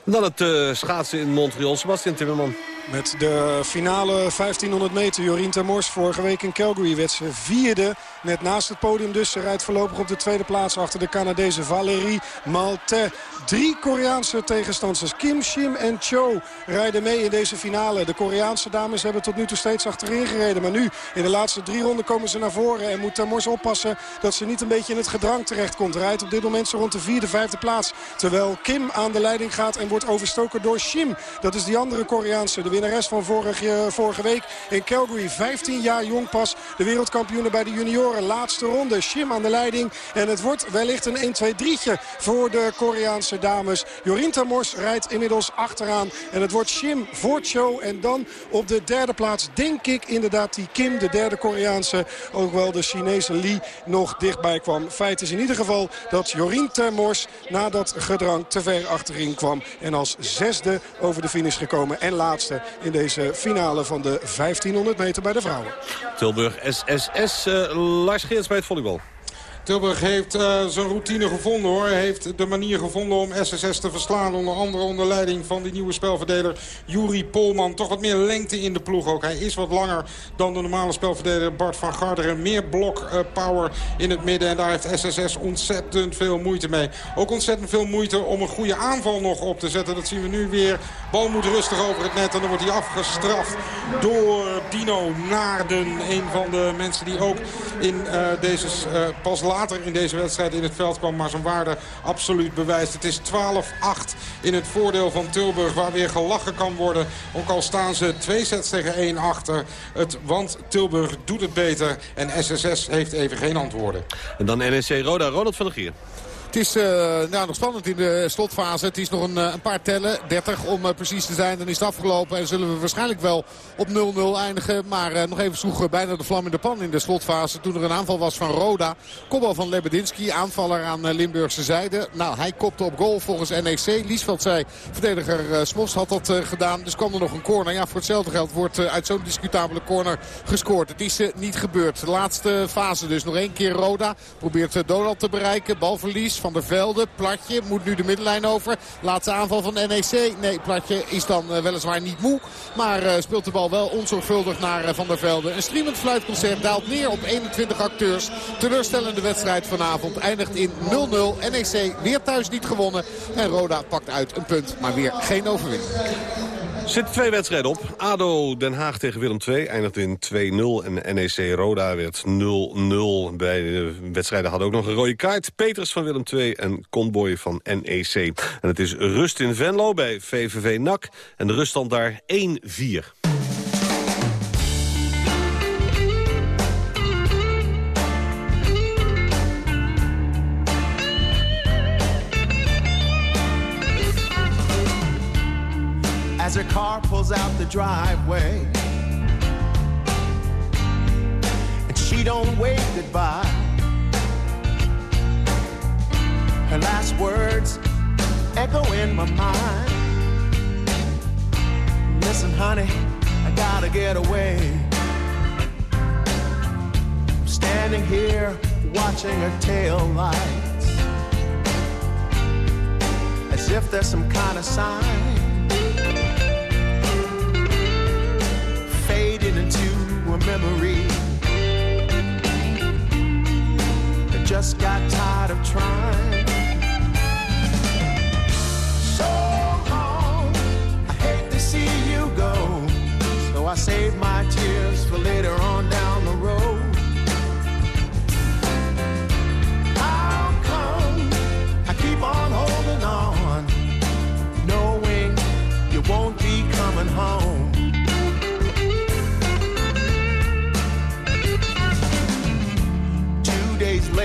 Dan het eh, schaatsen in Montreal. Sebastian Timmerman. Met de finale 1500 meter. Jorien Termors vorige week in Calgary werd ze vierde. Net naast het podium dus. Ze rijdt voorlopig op de tweede plaats achter de Canadese Valérie Maltais. Drie Koreaanse tegenstanders. Kim, Shim en Cho rijden mee in deze finale. De Koreaanse dames hebben tot nu toe steeds achterin gereden. Maar nu in de laatste drie ronden komen ze naar voren. En moet Termors oppassen dat ze niet een beetje in het gedrang terechtkomt. Rijdt op dit moment zo rond de vierde, vijfde plaats. Terwijl Kim aan de leiding gaat en wordt overstoken door Shim. Dat is die andere Koreaanse. De winnares van vorige, vorige week in Calgary. 15 jaar jong pas. De wereldkampioenen bij de junioren. Laatste ronde. Shim aan de leiding. En het wordt wellicht een 1-2-3'tje voor de Koreaanse dames. Jorien Tamors rijdt inmiddels achteraan. En het wordt Shim voor Cho. En dan op de derde plaats denk ik inderdaad die Kim, de derde Koreaanse. Ook wel de Chinese Lee nog dichtbij kwam. Feit is in ieder geval dat Jorien Termors na dat gedrang te ver achterin kwam. En als zesde over de finish gekomen. En laatste in deze finale van de 1500 meter bij de vrouwen. Tilburg SSS. eh, Lars Geerts bij het volleybal. Tilburg heeft eh, zijn routine gevonden hoor. Heeft de manier gevonden om SSS te verslaan. Onder andere onder leiding van die nieuwe spelverdeler Juri Polman. Toch wat meer lengte in de ploeg ook. Hij is wat langer dan de normale spelverdeler Bart van Garderen. Meer blok eh, power in het midden. En daar heeft SSS ontzettend veel moeite mee. Ook ontzettend veel moeite om een goede aanval nog op te zetten. Dat zien we nu weer. Bal moet rustig over het net. En dan wordt hij afgestraft door Dino Naarden. Een van de mensen die ook in eh, deze pas later in deze wedstrijd in het veld kwam. Maar zijn waarde absoluut bewijst. Het is 12-8 in het voordeel van Tilburg. Waar weer gelachen kan worden. Ook al staan ze twee sets tegen één achter. Het, want Tilburg doet het beter. En SSS heeft even geen antwoorden. En dan NEC Roda. Ronald van der Gier. Het is eh, nou, nog spannend in de slotfase. Het is nog een, eh, een paar tellen. 30 om eh, precies te zijn. Dan is het afgelopen. En zullen we waarschijnlijk wel op 0-0 eindigen. Maar nog even sloeg bijna de vlam in de pan in de slotfase. Toen er een aanval was van Roda. Kopbal van Lebedinski. Aanvaller aan Limburgse zijde. Nou, hij kopte op goal volgens NEC. Liesveld zei, verdediger Smos had dat gedaan. Dus kwam er nog een corner. Ja, voor hetzelfde geld wordt uit zo'n discutabele corner gescoord. Het is niet gebeurd. De laatste fase dus. Nog één keer Roda. Probeert Donald te bereiken. Balverlies van der Velde. Platje moet nu de middenlijn over. Laatste aanval van NEC. Nee, Platje is dan uh, weliswaar niet moe. Maar uh, speelt de bal wel onzorgvuldig naar uh, Van der Velde. Een streamend fluitconcert daalt neer op 21 acteurs. Teleurstellende wedstrijd vanavond eindigt in 0-0. NEC weer thuis niet gewonnen. En Roda pakt uit een punt, maar weer geen overwinning. Zit twee wedstrijden op. ADO Den Haag tegen Willem II eindigt in 2-0. En NEC Roda werd 0-0. Bij de wedstrijden hadden ook nog een rode kaart. Peters van Willem II en Conboy van NEC. En het is rust in Venlo bij VVV NAC. En de ruststand daar 1-4. Car pulls out the driveway. And she don't wave goodbye. Her last words echo in my mind. Listen, honey, I gotta get away. I'm standing here watching her tail lights. As if there's some kind of sign. A memory. I just got tired of trying. So long, I hate to see you go. So I save my tears for later on down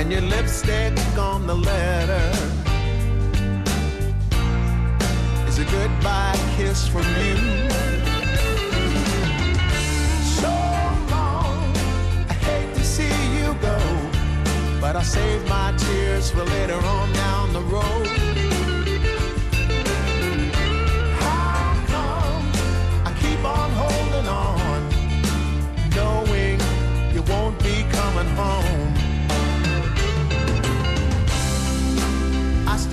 And your lipstick on the letter is a goodbye kiss from you. So long, I hate to see you go, but I save my tears for later on down the road. How come I keep on holding on, knowing you won't be coming home?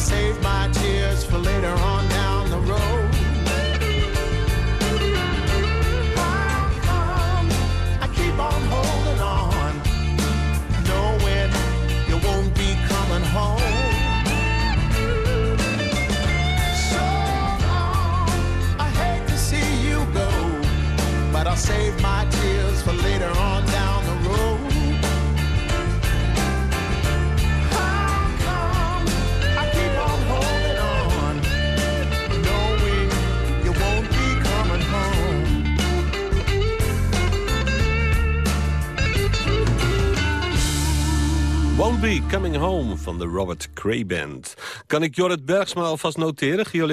Save my tears for later on down the road. Van de Robert Cray Band. Kan ik Jorrit Bergsma alvast noteren, Gio?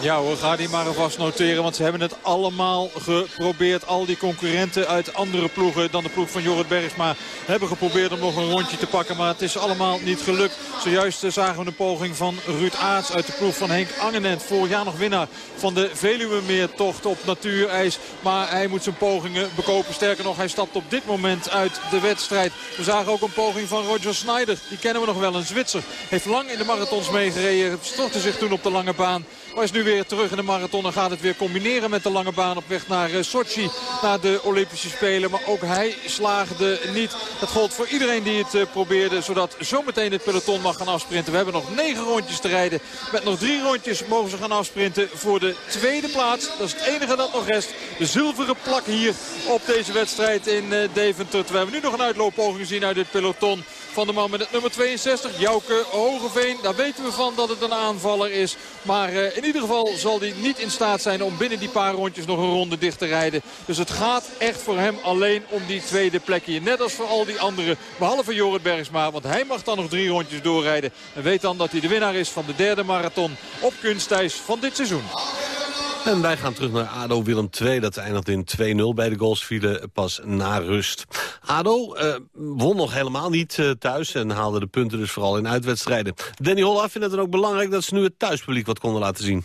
Ja hoor, ga die maar alvast noteren. Want ze hebben het allemaal geprobeerd. Al die concurrenten uit andere ploegen dan de ploeg van Jorrit Bergsma... hebben geprobeerd om nog een rondje te pakken. Maar het is allemaal niet gelukt. Zojuist zagen we een poging van Ruud Aarts uit de ploeg van Henk Angenent. Vorig jaar nog winnaar van de Veluwemeertocht op natuurijs. Maar hij moet zijn pogingen bekopen. Sterker nog, hij stapt op dit moment uit de wedstrijd. We zagen ook een poging van Roger Snyder. Die kennen we nog wel, een Zwitser. Heeft lang in de marathons meegereden. Stortte zich toen op de lange baan. Maar is nu weer terug in de marathon en gaat het weer combineren met de lange baan op weg naar eh, Sochi. Naar de Olympische Spelen. Maar ook hij slaagde niet. Dat gold voor iedereen die het eh, probeerde. Zodat zometeen het peloton mag gaan afsprinten. We hebben nog negen rondjes te rijden. Met nog drie rondjes mogen ze gaan afsprinten voor de tweede plaats. Dat is het enige dat nog rest. De zilveren plak hier op deze wedstrijd in eh, Deventer. We nu nog een uitlooppoging zien uit het peloton van de man met het nummer 62. Jouke Hogeveen, daar weten we van dat het een aanvaller is. Maar uh, in ieder geval zal hij niet in staat zijn om binnen die paar rondjes nog een ronde dicht te rijden. Dus het gaat echt voor hem alleen om die tweede plek hier. Net als voor al die anderen, behalve Jorrit Bergsma. Want hij mag dan nog drie rondjes doorrijden. En weet dan dat hij de winnaar is van de derde marathon op kunstijs van dit seizoen. En wij gaan terug naar ADO Willem II. Dat eindigt in 2-0. Bij de goals vielen pas na rust. ADO eh, won nog helemaal niet eh, thuis en haalde de punten dus vooral in uitwedstrijden. Danny Holla vindt het dan ook belangrijk dat ze nu het thuispubliek wat konden laten zien.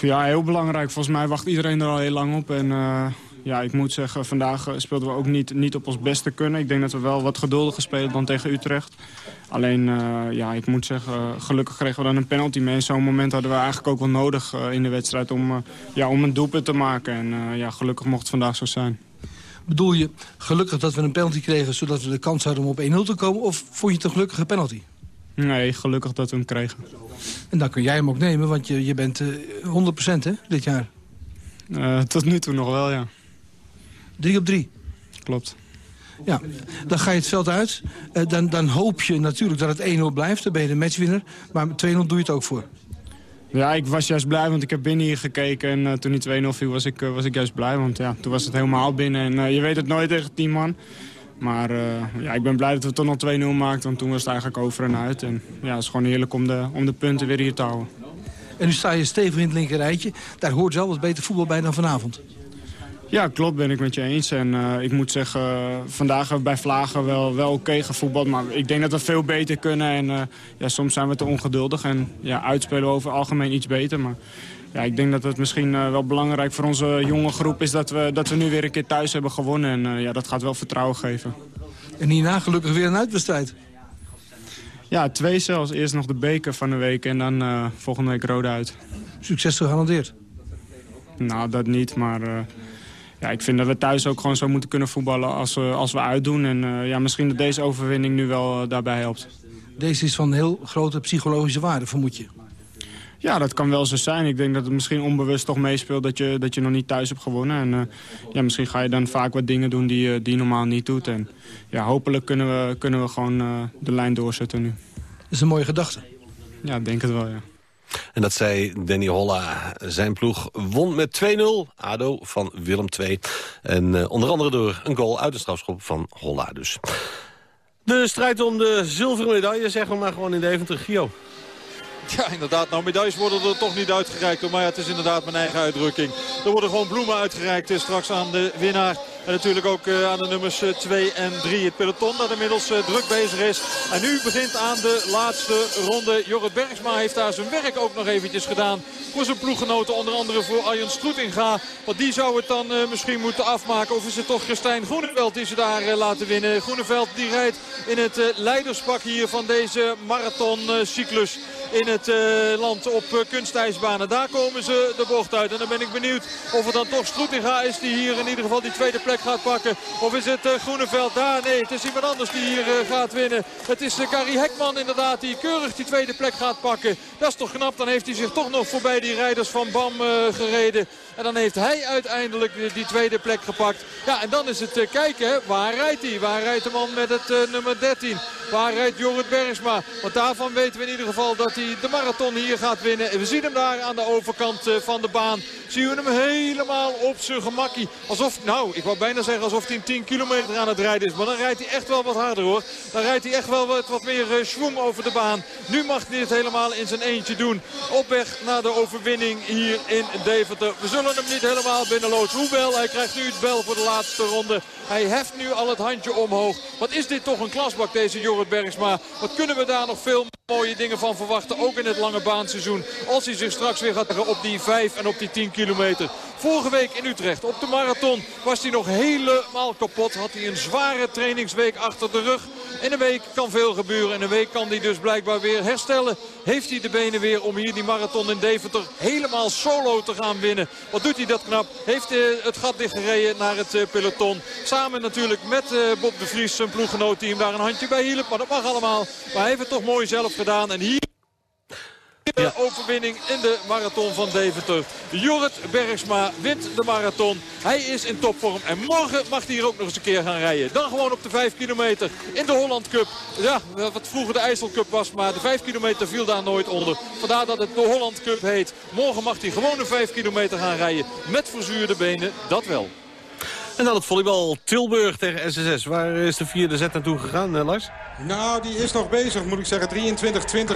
Ja, heel belangrijk. Volgens mij wacht iedereen er al heel lang op. En eh, ja, ik moet zeggen, vandaag speelden we ook niet, niet op ons beste kunnen. Ik denk dat we wel wat geduldiger spelen dan tegen Utrecht. Alleen, ja, ik moet zeggen, gelukkig kregen we dan een penalty mee. Zo'n moment hadden we eigenlijk ook wel nodig in de wedstrijd om, ja, om een doelpunt te maken. En ja, gelukkig mocht het vandaag zo zijn. Bedoel je gelukkig dat we een penalty kregen... zodat we de kans hadden om op 1-0 te komen? Of vond je het een gelukkige penalty? Nee, gelukkig dat we hem kregen. En dan kun jij hem ook nemen, want je, je bent eh 100% hè, dit jaar. Eh, tot nu toe nog wel, ja. 3 op 3. Klopt. Ja, dan ga je het veld uit. Eh, dan, dan hoop je natuurlijk dat het 1-0 blijft. Dan ben je de matchwinner. Maar met 2-0 doe je het ook voor. Ja, ik was juist blij, want ik heb binnen hier gekeken. En eh, toen die 2-0 viel, was ik, eh, was ik juist blij. Want ja, toen was het helemaal binnen. En eh, je weet het nooit tegen 10 man. Maar ja, ik ben blij dat we toch nog 2-0 maakten. Want toen was het eigenlijk over en uit. En ja, het is gewoon heerlijk om de, om de punten weer hier te houden. En nu sta je stevig in het linkerrijtje. Daar hoort zelf wat beter voetbal bij dan vanavond. Ja, klopt, ben ik met je eens. En eh, ik moet zeggen, vandaag hebben we bij Vlagen wel, wel oké gevoetbald. Maar ik denk dat we veel beter kunnen. En eh, ja, soms zijn we te ongeduldig. En ja, uitspelen we over het algemeen iets beter. Maar ja, ik denk dat het misschien eh, wel belangrijk voor onze jonge groep is... dat we, dat we nu weer een keer thuis hebben gewonnen. En ja, dat gaat wel vertrouwen geven. En hierna gelukkig weer een uitwedstrijd. Ja, twee zelfs. Eerst nog de beker van de week en dan volgende week rode uit. Succes gegarandeerd. Nou, dat niet, maar ja, ik vind dat we thuis ook gewoon zo moeten kunnen voetballen als we, als we uitdoen. En eh, ja, misschien dat deze overwinning nu wel eh, daarbij helpt. Deze is van heel grote psychologische waarde, vermoed je. Ja, dat kan wel zo zijn. Ik denk dat het misschien onbewust toch meespeelt dat je, dat je nog niet thuis hebt gewonnen. En eh, ja, misschien ga je dan vaak wat dingen doen die, je- die je normaal niet doet. En ja, hopelijk kunnen we, kunnen we gewoon de lijn doorzetten nu. Dat is een mooie gedachte. Ja, ik denk het wel, ja. En dat zei Danny Holla. Zijn ploeg won met 2-0. ADO van Willem II. En eh, onder andere door een goal uit de strafschop van Holla dus. De strijd om de zilveren medaille, zeggen we maar gewoon in Deventer. Gio. Ja, inderdaad. Nou, medailles worden er toch niet uitgereikt. Maar ja, het is inderdaad mijn eigen uitdrukking. Er worden gewoon bloemen uitgereikt straks aan de winnaar. En natuurlijk ook eh, aan de nummers 2 en 3. Het peloton dat inmiddels eh, druk bezig is. En nu begint aan de laatste ronde. Jorrit Bergsma heeft daar zijn werk ook nog eventjes gedaan. Voor zijn ploeggenoten, onder andere voor Arjen Stroetinga. Want die zou het dan eh, misschien moeten afmaken. Of is het toch Christijn Groeneveld die ze daar eh, laten winnen. Groeneveld die rijdt in het eh, leiderspak hier van deze marathoncyclus in het eh, land op eh, kunstijsbanen. Daar komen ze de bocht uit. En dan ben ik benieuwd of het dan toch Stroetinga is die hier in ieder geval die tweede plek gaat pakken. Of is het uh, Groeneveld daar? Nee, het is iemand anders die hier gaat winnen. Het is Gary Hekman inderdaad die keurig die tweede plek gaat pakken. Dat is toch knap. Dan heeft hij zich toch nog voorbij die rijders van BAM gereden. En dan heeft hij uiteindelijk die, tweede plek gepakt. Ja, en dan is het kijken. Hè. Waar rijdt hij? Waar rijdt de man met het nummer 13? Waar rijdt Jorrit Bergsma? Want daarvan weten we in ieder geval dat hij de marathon hier gaat winnen. En we zien hem daar aan de overkant van de baan. Zien we hem helemaal op zijn gemakkie. Alsof, nou, ik wou bijna zeggen alsof hij een 10 kilometer aan het rijden is. Maar dan rijdt hij echt wel wat harder hoor. Dan rijdt hij echt wel wat, meer schwung over de baan. Nu mag hij het helemaal in zijn eentje doen. Op weg naar de overwinning hier in Deventer. We zullen hem niet helemaal binnenloodsen. Hoewel, hij krijgt nu het bel voor de laatste ronde. Hij heft nu al het handje omhoog. Wat is dit toch een klasbak deze Jorrit Bergsma. Wat kunnen we daar nog veel mooie dingen van verwachten. Ook in het lange baanseizoen. Als hij zich straks weer gaat op die 5 en op die 10 kilometer. Vorige week in Utrecht op de marathon was hij nog helemaal kapot. Had hij een zware trainingsweek achter de rug. In een week kan veel gebeuren. In een week kan hij dus blijkbaar weer herstellen. Heeft hij de benen weer om hier die marathon in Deventer helemaal solo te gaan winnen. Wat doet hij dat knap. Heeft hij het gat dichtgereden naar het peloton. Samen natuurlijk met Bob de Vries, zijn ploeggenoot die hem daar een handje bij hielp. Maar dat mag allemaal. Maar hij heeft het toch mooi zelf gedaan. En hier... De overwinning in de marathon van Deventer. Jorrit Bergsma wint de marathon. Hij is in topvorm en morgen mag hij hier ook nog eens een keer gaan rijden. Dan gewoon op de 5 kilometer in de Holland Cup. Ja, wat vroeger de IJssel Cup was, maar de 5 kilometer viel daar nooit onder. Vandaar dat het de Holland Cup heet. Morgen mag hij gewoon een 5 kilometer gaan rijden met verzuurde benen, dat wel. En dan het volleybal Tilburg tegen SSS. Waar is de vierde zet naartoe gegaan, Lars? Nou, die is nog bezig, moet ik zeggen.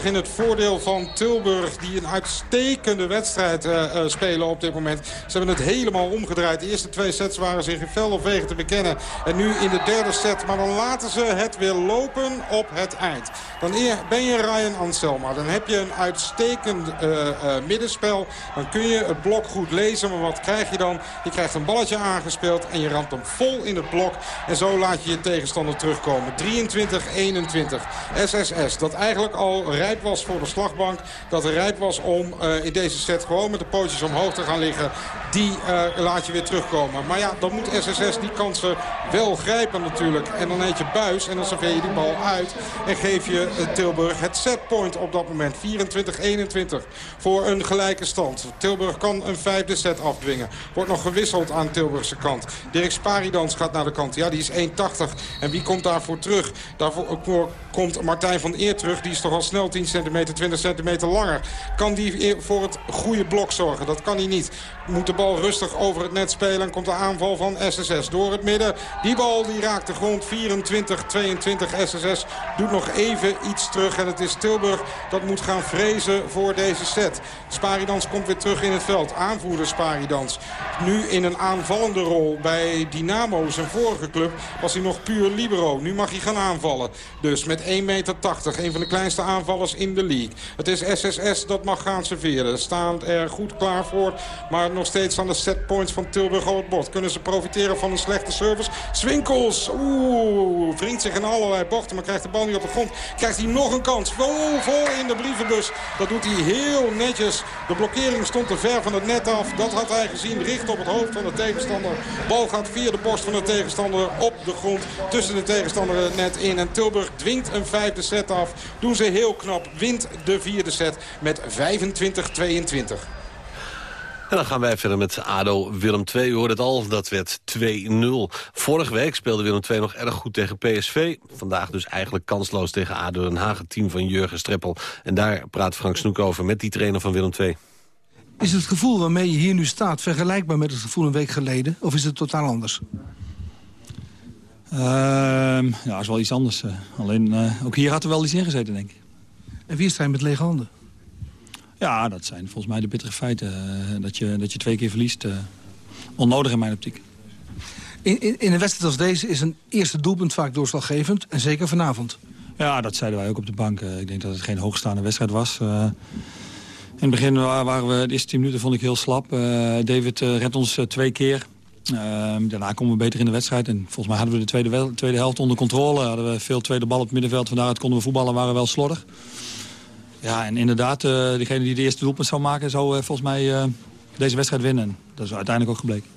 23-20 in het voordeel van Tilburg. Die een uitstekende wedstrijd uh, uh, spelen op dit moment. Ze hebben het helemaal omgedraaid. De eerste twee sets waren zich in fel of wegen te bekennen. En nu in de derde set. Maar dan laten ze het weer lopen op het eind. Dan ben je Ryan Anselma. Dan heb je een uitstekend middenspel. Dan kun je het blok goed lezen. Maar wat krijg je dan? Je krijgt een balletje aangespeeld. En je ramt hem vol in het blok. En zo laat je je tegenstander terugkomen. 23-1. 21. SSS, dat eigenlijk al rijp was voor de slagbank. Dat rijp was om uh, in deze set gewoon met de pootjes omhoog te gaan liggen. Die uh, laat je weer terugkomen. Maar ja, dan moet SSS die kansen wel grijpen natuurlijk. En dan heet je buis en dan serveer je die bal uit. En geef je uh, Tilburg het setpoint op dat moment. 24-21 voor een gelijke stand. Tilburg kan een vijfde set afdwingen. Wordt nog gewisseld aan Tilburgse kant. Sparidans gaat naar de kant. Ja, die is 1,80. En wie komt daarvoor terug? Daarvoor komt Martijn van Eer terug. Die is toch al snel 10 centimeter, 20 centimeter langer. Kan die voor het goede blok zorgen? Dat kan hij niet. Moet de bal rustig over het net spelen. En komt de aanval van SSS door het midden. Die bal die raakt de grond. 24-22 SSS doet nog even iets terug. En het is Tilburg dat moet gaan vrezen voor deze set. Sparidans komt weer terug in het veld. Aanvoerder Sparidans. Nu in een aanvallende rol bij Dynamo, zijn vorige club, was hij nog puur libero. Nu mag hij gaan aanvallen. Dus met 1,80 meter. Een van de kleinste aanvallers in de league. Het is SSS dat mag gaan serveren. Staan er goed klaar voor. Maar nog steeds aan de setpoints van Tilburg al het bord. Kunnen ze profiteren van een slechte service? Swinkels. Oeh. Wringt zich in allerlei bochten. Maar krijgt de bal niet op de grond. Krijgt hij nog een kans. Vol, vol in de brievenbus. Dat doet hij heel netjes. De blokkering stond te ver van het net af. Dat had hij gezien. Richt op het hoofd van de tegenstander. Bal gaat via de borst van de tegenstander op de grond. Tussen de tegenstander net in. En Tilburg dwingt een vijfde set af. Doen ze heel knap. Wint de vierde set met 25-22. En dan gaan wij verder met ADO Willem II. U hoorde het al, dat werd 2-0. Vorige week speelde Willem II nog erg goed tegen PSV. Vandaag dus eigenlijk kansloos tegen ADO Den Haag, team van Jurgen Streppel. En daar praat Frank Snoek over met die trainer van Willem II. Is het gevoel waarmee je hier nu staat vergelijkbaar met het gevoel een week geleden? Of is het totaal anders? Uh, ja, is wel iets anders. Uh, alleen, uh, ook hier had er wel iets in gezeten, denk ik. En wie is hij met lege handen? Ja, dat zijn volgens mij de bittere feiten. dat, je, dat je twee keer verliest. onnodig in mijn optiek. In, in, in, een wedstrijd als deze is een eerste doelpunt vaak doorslaggevend. En zeker vanavond. Ja, dat zeiden wij ook op de bank. ik denk dat het geen hoogstaande wedstrijd was. In het begin waren we, de eerste tien minuten vond ik heel slap. David redt ons twee keer. Uh, daarna komen we beter in de wedstrijd. En volgens mij hadden we de tweede, tweede helft onder controle. Hadden we veel tweede bal op het middenveld. Vandaaruit konden we voetballen, waren wel slordig. Ja, en inderdaad, uh, degene die de eerste doelpunt zou maken... zou volgens mij deze wedstrijd winnen. Dat is uiteindelijk ook gebleken.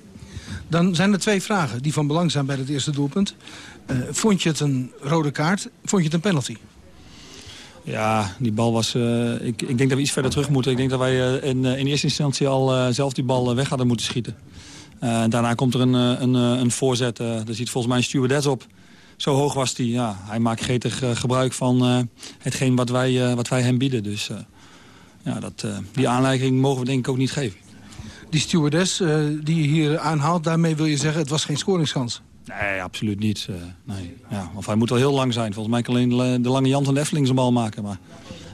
Dan zijn er twee vragen die van belang zijn bij het eerste doelpunt. vond je het een rode kaart? Vond je het een penalty? Ja, die bal was... ik, ik denk dat we iets verder terug moeten. Ik denk dat wij in, in eerste instantie al zelf die bal weg hadden moeten schieten. Daarna komt er een, een, een voorzet. Daar ziet volgens mij een stewardess op. Zo hoog was hij. Ja, hij maakt gretig gebruik van hetgeen wat wij, wat wij hem bieden. Dus ja, dat, die aanleiding mogen we denk ik ook niet geven. Die stewardess die je hier aanhaalt, daarmee wil je zeggen... het was geen scoringskans? Nee, absoluut niet. nee. ja, of hij moet wel heel lang zijn. Volgens mij kan alleen de lange Jan van Effeling zijn bal maken. Maar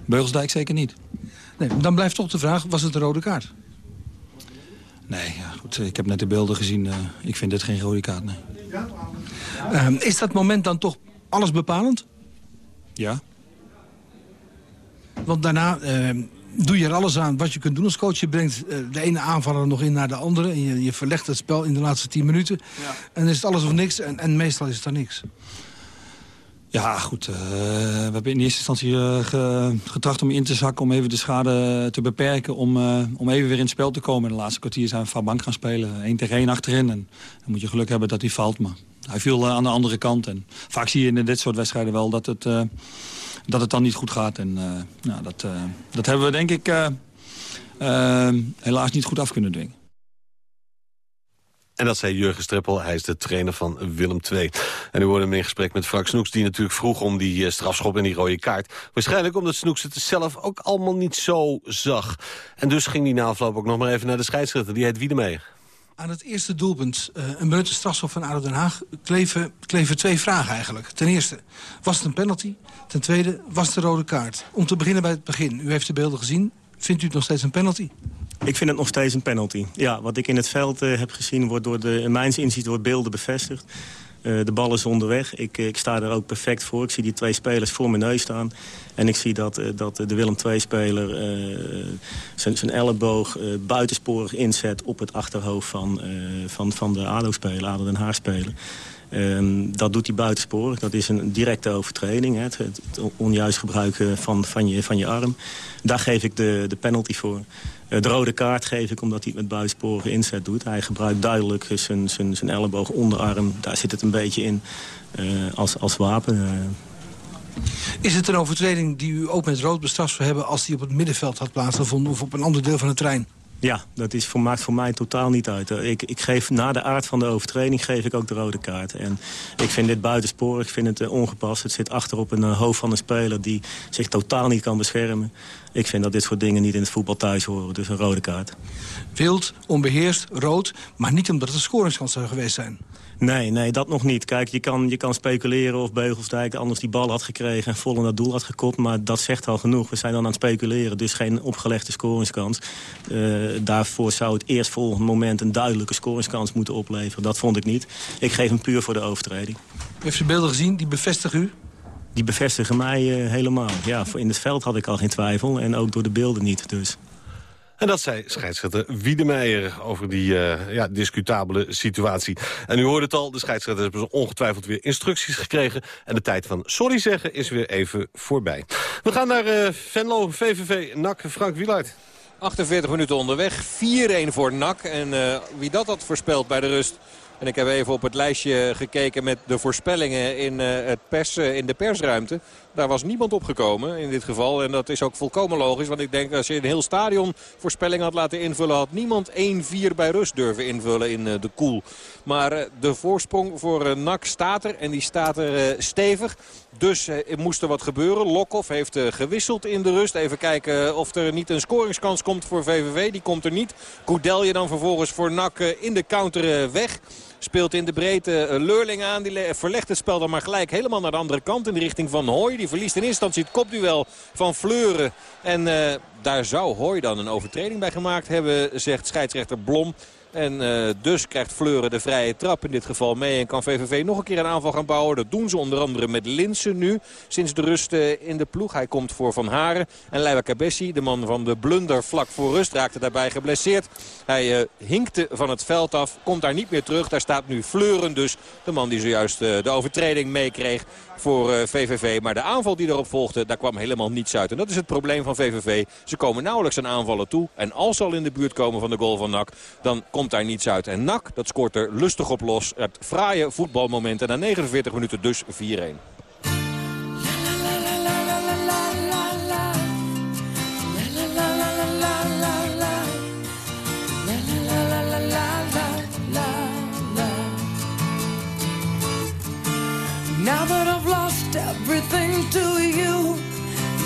Beugelsdijk zeker niet. Nee, dan blijft toch de vraag, was het een rode kaart? Nee, ja, goed, ik heb net de beelden gezien. Uh, ik vind dit geen rode kaart, nee. Uh, is dat moment dan toch alles bepalend? Ja. Want daarna uh, doe je er alles aan wat je kunt doen als coach. Je brengt de ene aanvaller nog in naar de andere. En je, je verlegt het spel in de laatste tien minuten. Ja. En dan is het alles of niks. En, en meestal is het dan niks. Ja, goed. Uh, we hebben in eerste instantie uh, ge, getracht om in te zakken... om even de schade te beperken, om, uh, om even weer in het spel te komen. In de laatste kwartier zijn we van bank gaan spelen. 1 tegen 1 achterin. En dan moet je geluk hebben dat hij valt. Maar hij viel aan de andere kant. En vaak zie je in dit soort wedstrijden wel dat het, dat het dan niet goed gaat. En nou, dat, dat hebben we denk ik helaas niet goed af kunnen dwingen. En dat zei Jurgen Streppel, hij is de trainer van Willem II. En u hoorde hem in gesprek met Frank Snoeks... die natuurlijk vroeg om die eh, strafschop en die rode kaart. Waarschijnlijk omdat Snoeks het zelf ook allemaal niet zo zag. En dus ging die na afloop ook nog maar even naar de scheidsrechter. Die heet Wiedemeyer. Aan het eerste doelpunt, uh, een benutte strafschop van ADO Den Haag... Kleven, kleven twee vragen eigenlijk. Ten eerste, was het een penalty? Ten tweede, was het een rode kaart? Om te beginnen bij het begin. U heeft de beelden gezien. Vindt u het nog steeds een penalty? Ik vind het nog steeds een penalty. Ja, wat ik in het veld uh, heb gezien wordt door de, in mijn inzicht door beelden bevestigd. Uh, de bal is onderweg. Ik, ik sta er ook perfect voor. Ik zie die twee spelers voor mijn neus staan. En ik zie dat, uh, dat de Willem II-speler zijn elleboog buitensporig inzet... op het achterhoofd van, van, van de ADO-speler, ADO Den. Um, dat doet hij buitensporig. Dat is een directe overtreding. Hè. Het, onjuist gebruiken van, van, je, van je arm. Daar geef ik de, de penalty voor. Uh, de rode kaart geef ik omdat hij het met buitensporige inzet doet. Hij gebruikt duidelijk zijn, zijn, zijn elleboog onderarm. Daar zit het een beetje in uh, als, als wapen. Is het een overtreding die u ook met rood bestraft zou hebben... als die op het middenveld had plaatsgevonden of op een ander deel van het trein? Ja, dat is voor, maakt voor mij totaal niet uit. Ik, ik geef na de aard van de overtreding geef ik ook de rode kaart. En ik vind dit buitensporig, ik vind het uh, ongepast. Het zit achter op een uh, hoofd van een speler die zich totaal niet kan beschermen. Ik vind dat dit soort dingen niet in het voetbal thuis horen. Dus een rode kaart. Wild, onbeheerst, rood, maar niet omdat het een scoringskans zou geweest zijn. Nee, nee, dat nog niet. Kijk, je kan, je kan speculeren of Beugelsdijk anders die bal had gekregen... en vol in dat doel had gekopt, maar dat zegt al genoeg. We zijn dan aan het speculeren, dus geen opgelegde scoringskans. Uh, daarvoor zou het eerstvolgende moment een duidelijke scoringskans moeten opleveren. Dat vond ik niet. Ik geef hem puur voor de overtreding. U heeft de beelden gezien, die bevestigen u? Die bevestigen mij uh, helemaal. Ja, in het veld had ik al geen twijfel en ook door de beelden niet, dus... En dat zei scheidsrechter Wiedemeijer over die uh, ja, discutabele situatie. En u hoorde het al, de scheidsrechters hebben ongetwijfeld weer instructies gekregen. En de tijd van sorry zeggen is weer even voorbij. We gaan naar uh, Venlo, VVV, NAC, Frank Wielaert. 48 minuten onderweg, 4-1 voor NAC. En uh, wie dat had voorspeld bij de rust... En ik heb even op het lijstje gekeken met de voorspellingen in, het pers, in de persruimte. Daar was niemand opgekomen in dit geval. En dat is ook volkomen logisch. Want ik denk als je een heel stadion voorspelling had laten invullen... had niemand 1-4 bij rust durven invullen in uh, de koel. Maar uh, de voorsprong voor uh, NAC staat er. En die staat er stevig. Dus er moest er wat gebeuren. Lokhoff heeft gewisseld in de rust. Even kijken of er niet een scoringskans komt voor VVV. Die komt er niet. Koudelje dan vervolgens voor NAC in de counter weg. Speelt in de breedte Leurling aan. Die verlegt het spel dan maar gelijk helemaal naar de andere kant. In de richting van Hooi. Die verliest in instantie het kopduel van Fleuren. En uh, daar zou Hooi dan een overtreding bij gemaakt hebben, zegt scheidsrechter Blom. En uh, dus krijgt Fleuren de vrije trap in dit geval mee. En kan VVV nog een keer een aanval gaan bouwen. Dat doen ze onder andere met Linsen nu. Sinds de rust uh, in de ploeg. Hij komt voor Van Haren. En Leiva Cabessi, de man van de blunder vlak voor rust, raakte daarbij geblesseerd. Hij uh, hinkte van het veld af. Komt daar niet meer terug. Daar staat nu Fleuren dus. De man die zojuist de overtreding meekreeg voor VVV. Maar de aanval die erop volgde, daar kwam helemaal niets uit. En dat is het probleem van VVV. Ze komen nauwelijks aan aanvallen toe. En als ze al in de buurt komen van de goal van NAC, dan komt daar niets uit. En NAC, dat scoort er lustig op los. Het fraaie voetbalmoment. En na 49 minuten dus 4-1.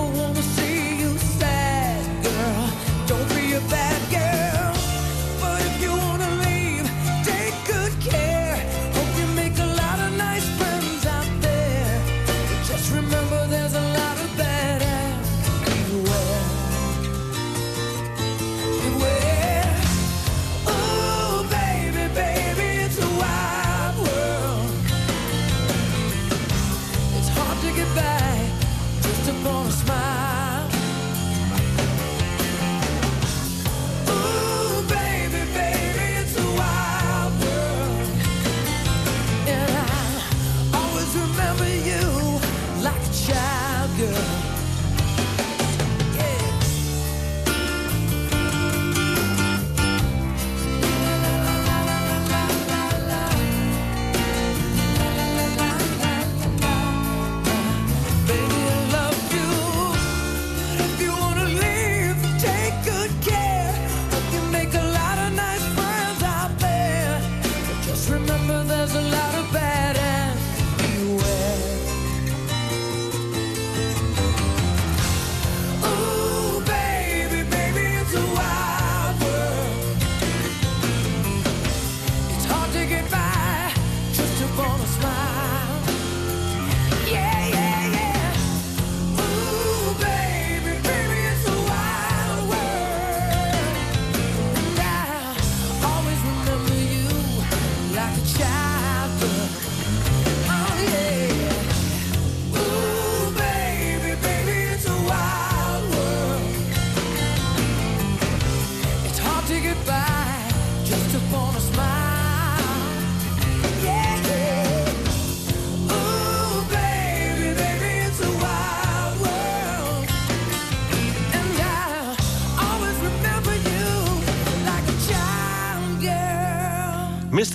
people wanna see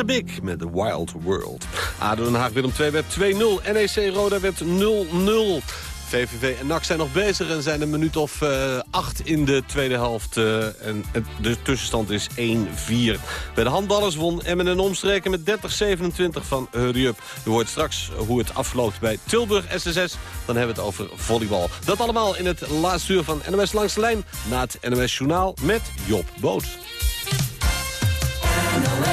Big met The Wild World. ADO Den Haag Willem 2 werd 2-0. NEC Roda werd 0-0. VVV en NAC zijn nog bezig en zijn een minuut of uh, in de tweede helft. Uh, en de tussenstand is 1-4. Bij de handballers won Emmen en omstreken met 30-27 van Hurry Up. U hoort straks hoe het afloopt bij Tilburg SSS. Dan hebben we het over volleybal. Dat allemaal in het laatste uur van NOS Langs de Lijn... na het NOS Journaal met Job Boot.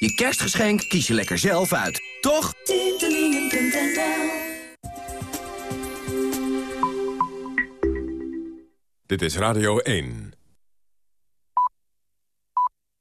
Je kerstgeschenk kies je lekker zelf uit, toch? Dit is Radio 1.